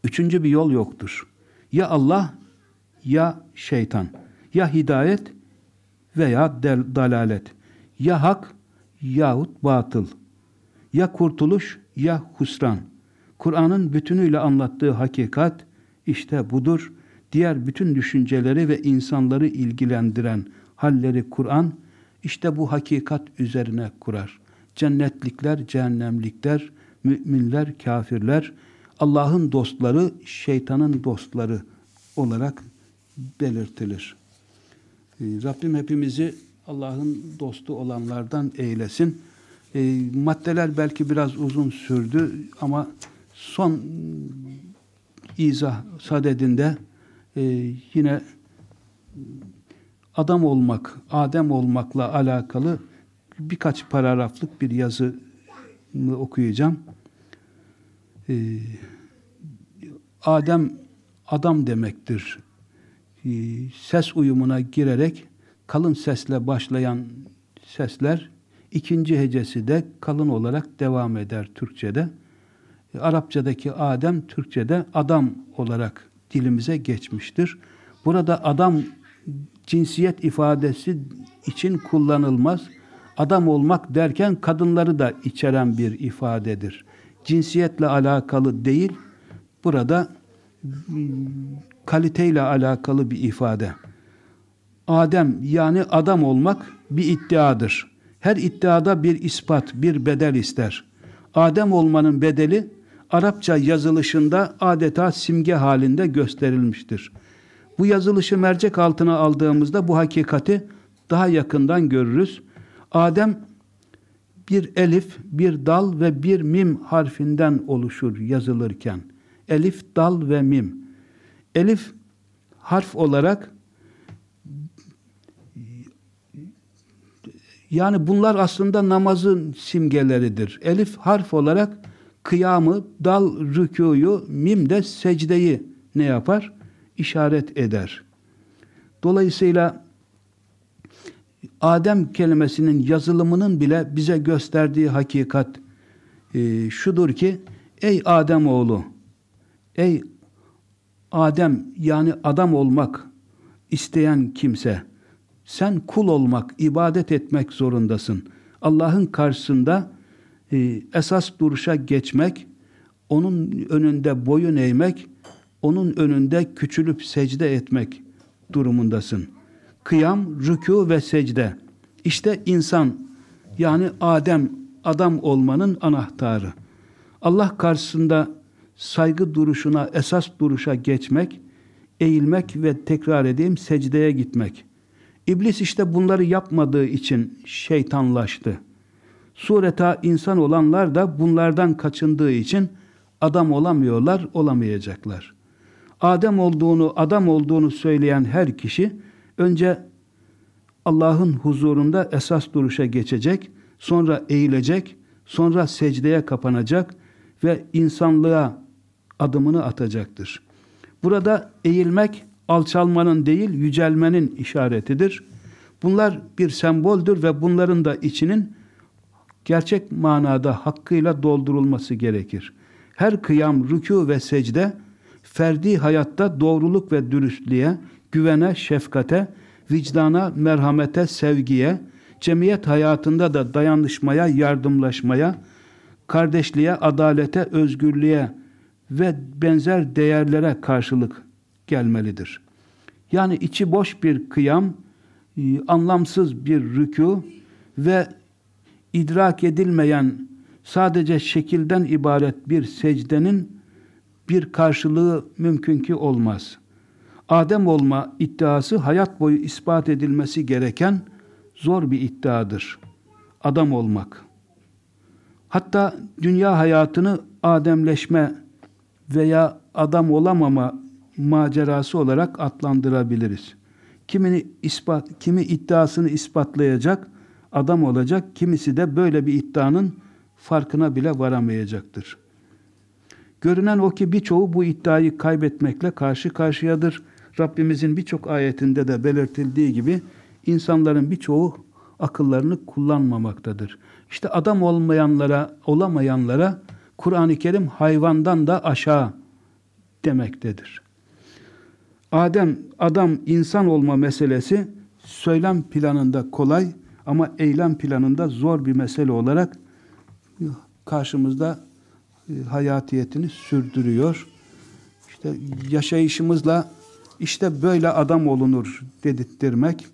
Üçüncü bir yol yoktur. Ya Allah ya şeytan. Ya hidayet veya dalalet. Ya hak yahut batıl. Ya kurtuluş ya husran. Kur'an'ın bütünüyle anlattığı hakikat işte budur. Diğer bütün düşünceleri ve insanları ilgilendiren halleri Kur'an işte bu hakikat üzerine kurar. Cennetlikler, cehennemlikler, müminler, kafirler, Allah'ın dostları, şeytanın dostları olarak belirtilir. Ee, Rabbim hepimizi Allah'ın dostu olanlardan eylesin. E, maddeler belki biraz uzun sürdü ama son izah sadedinde e, yine adam olmak, Adem olmakla alakalı birkaç paragraflık bir yazı okuyacağım. Ee, Adem adam demektir. Ee, ses uyumuna girerek kalın sesle başlayan sesler ikinci hecesi de kalın olarak devam eder Türkçe'de. Arapçadaki Adem Türkçe'de adam olarak dilimize geçmiştir. Burada adam cinsiyet ifadesi için kullanılmaz. Adam olmak derken kadınları da içeren bir ifadedir cinsiyetle alakalı değil, burada kaliteyle alakalı bir ifade. Adem yani adam olmak bir iddiadır. Her iddiada bir ispat, bir bedel ister. Adem olmanın bedeli Arapça yazılışında adeta simge halinde gösterilmiştir. Bu yazılışı mercek altına aldığımızda bu hakikati daha yakından görürüz. Adem bir elif, bir dal ve bir mim harfinden oluşur yazılırken. Elif, dal ve mim. Elif harf olarak yani bunlar aslında namazın simgeleridir. Elif harf olarak kıyamı, dal rükûyu, mim de secdeyi ne yapar? İşaret eder. Dolayısıyla Adem kelimesinin yazılımının bile bize gösterdiği hakikat e, şudur ki ey Adem oğlu ey Adem yani adam olmak isteyen kimse sen kul olmak, ibadet etmek zorundasın. Allah'ın karşısında esas duruşa geçmek, onun önünde boyun eğmek, onun önünde küçülüp secde etmek durumundasın.'' kıyam, rükû ve secde. İşte insan yani Adem adam olmanın anahtarı. Allah karşısında saygı duruşuna, esas duruşa geçmek, eğilmek ve tekrar edeyim secdeye gitmek. İblis işte bunları yapmadığı için şeytanlaştı. Sureta insan olanlar da bunlardan kaçındığı için adam olamıyorlar, olamayacaklar. Adem olduğunu, adam olduğunu söyleyen her kişi önce Allah'ın huzurunda esas duruşa geçecek, sonra eğilecek, sonra secdeye kapanacak ve insanlığa adımını atacaktır. Burada eğilmek alçalmanın değil yücelmenin işaretidir. Bunlar bir semboldür ve bunların da içinin gerçek manada hakkıyla doldurulması gerekir. Her kıyam, rükû ve secde ferdi hayatta doğruluk ve dürüstlüğe, güvene, şefkate, vicdana, merhamete, sevgiye, cemiyet hayatında da dayanışmaya, yardımlaşmaya, kardeşliğe, adalete, özgürlüğe ve benzer değerlere karşılık gelmelidir. Yani içi boş bir kıyam, e, anlamsız bir rükû ve idrak edilmeyen sadece şekilden ibaret bir secdenin bir karşılığı mümkün ki olmaz. Adem olma iddiası hayat boyu ispat edilmesi gereken zor bir iddiadır. Adam olmak. Hatta dünya hayatını ademleşme veya adam olamama macerası olarak adlandırabiliriz. Kimini ispat, kimi iddiasını ispatlayacak, adam olacak, kimisi de böyle bir iddianın farkına bile varamayacaktır. Görünen o ki birçoğu bu iddiayı kaybetmekle karşı karşıyadır. Rabbimizin birçok ayetinde de belirtildiği gibi insanların birçoğu akıllarını kullanmamaktadır. İşte adam olmayanlara, olamayanlara Kur'an-ı Kerim hayvandan da aşağı demektedir. Adem, adam, insan olma meselesi söylem planında kolay ama eylem planında zor bir mesele olarak karşımızda e, hayatiyetini sürdürüyor. İşte yaşayışımızla işte böyle adam olunur dedirttirmek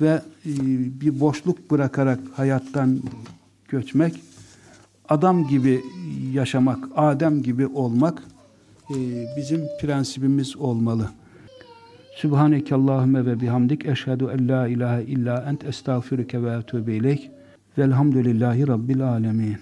ve e, bir boşluk bırakarak hayattan göçmek, adam gibi yaşamak, Adem gibi olmak e, bizim prensibimiz olmalı. Sübhaneke Allahümme ve bihamdik eşhedü en la ilahe illa ent estağfiruke ve etûbü ileyk velhamdülillahi rabbil alemin.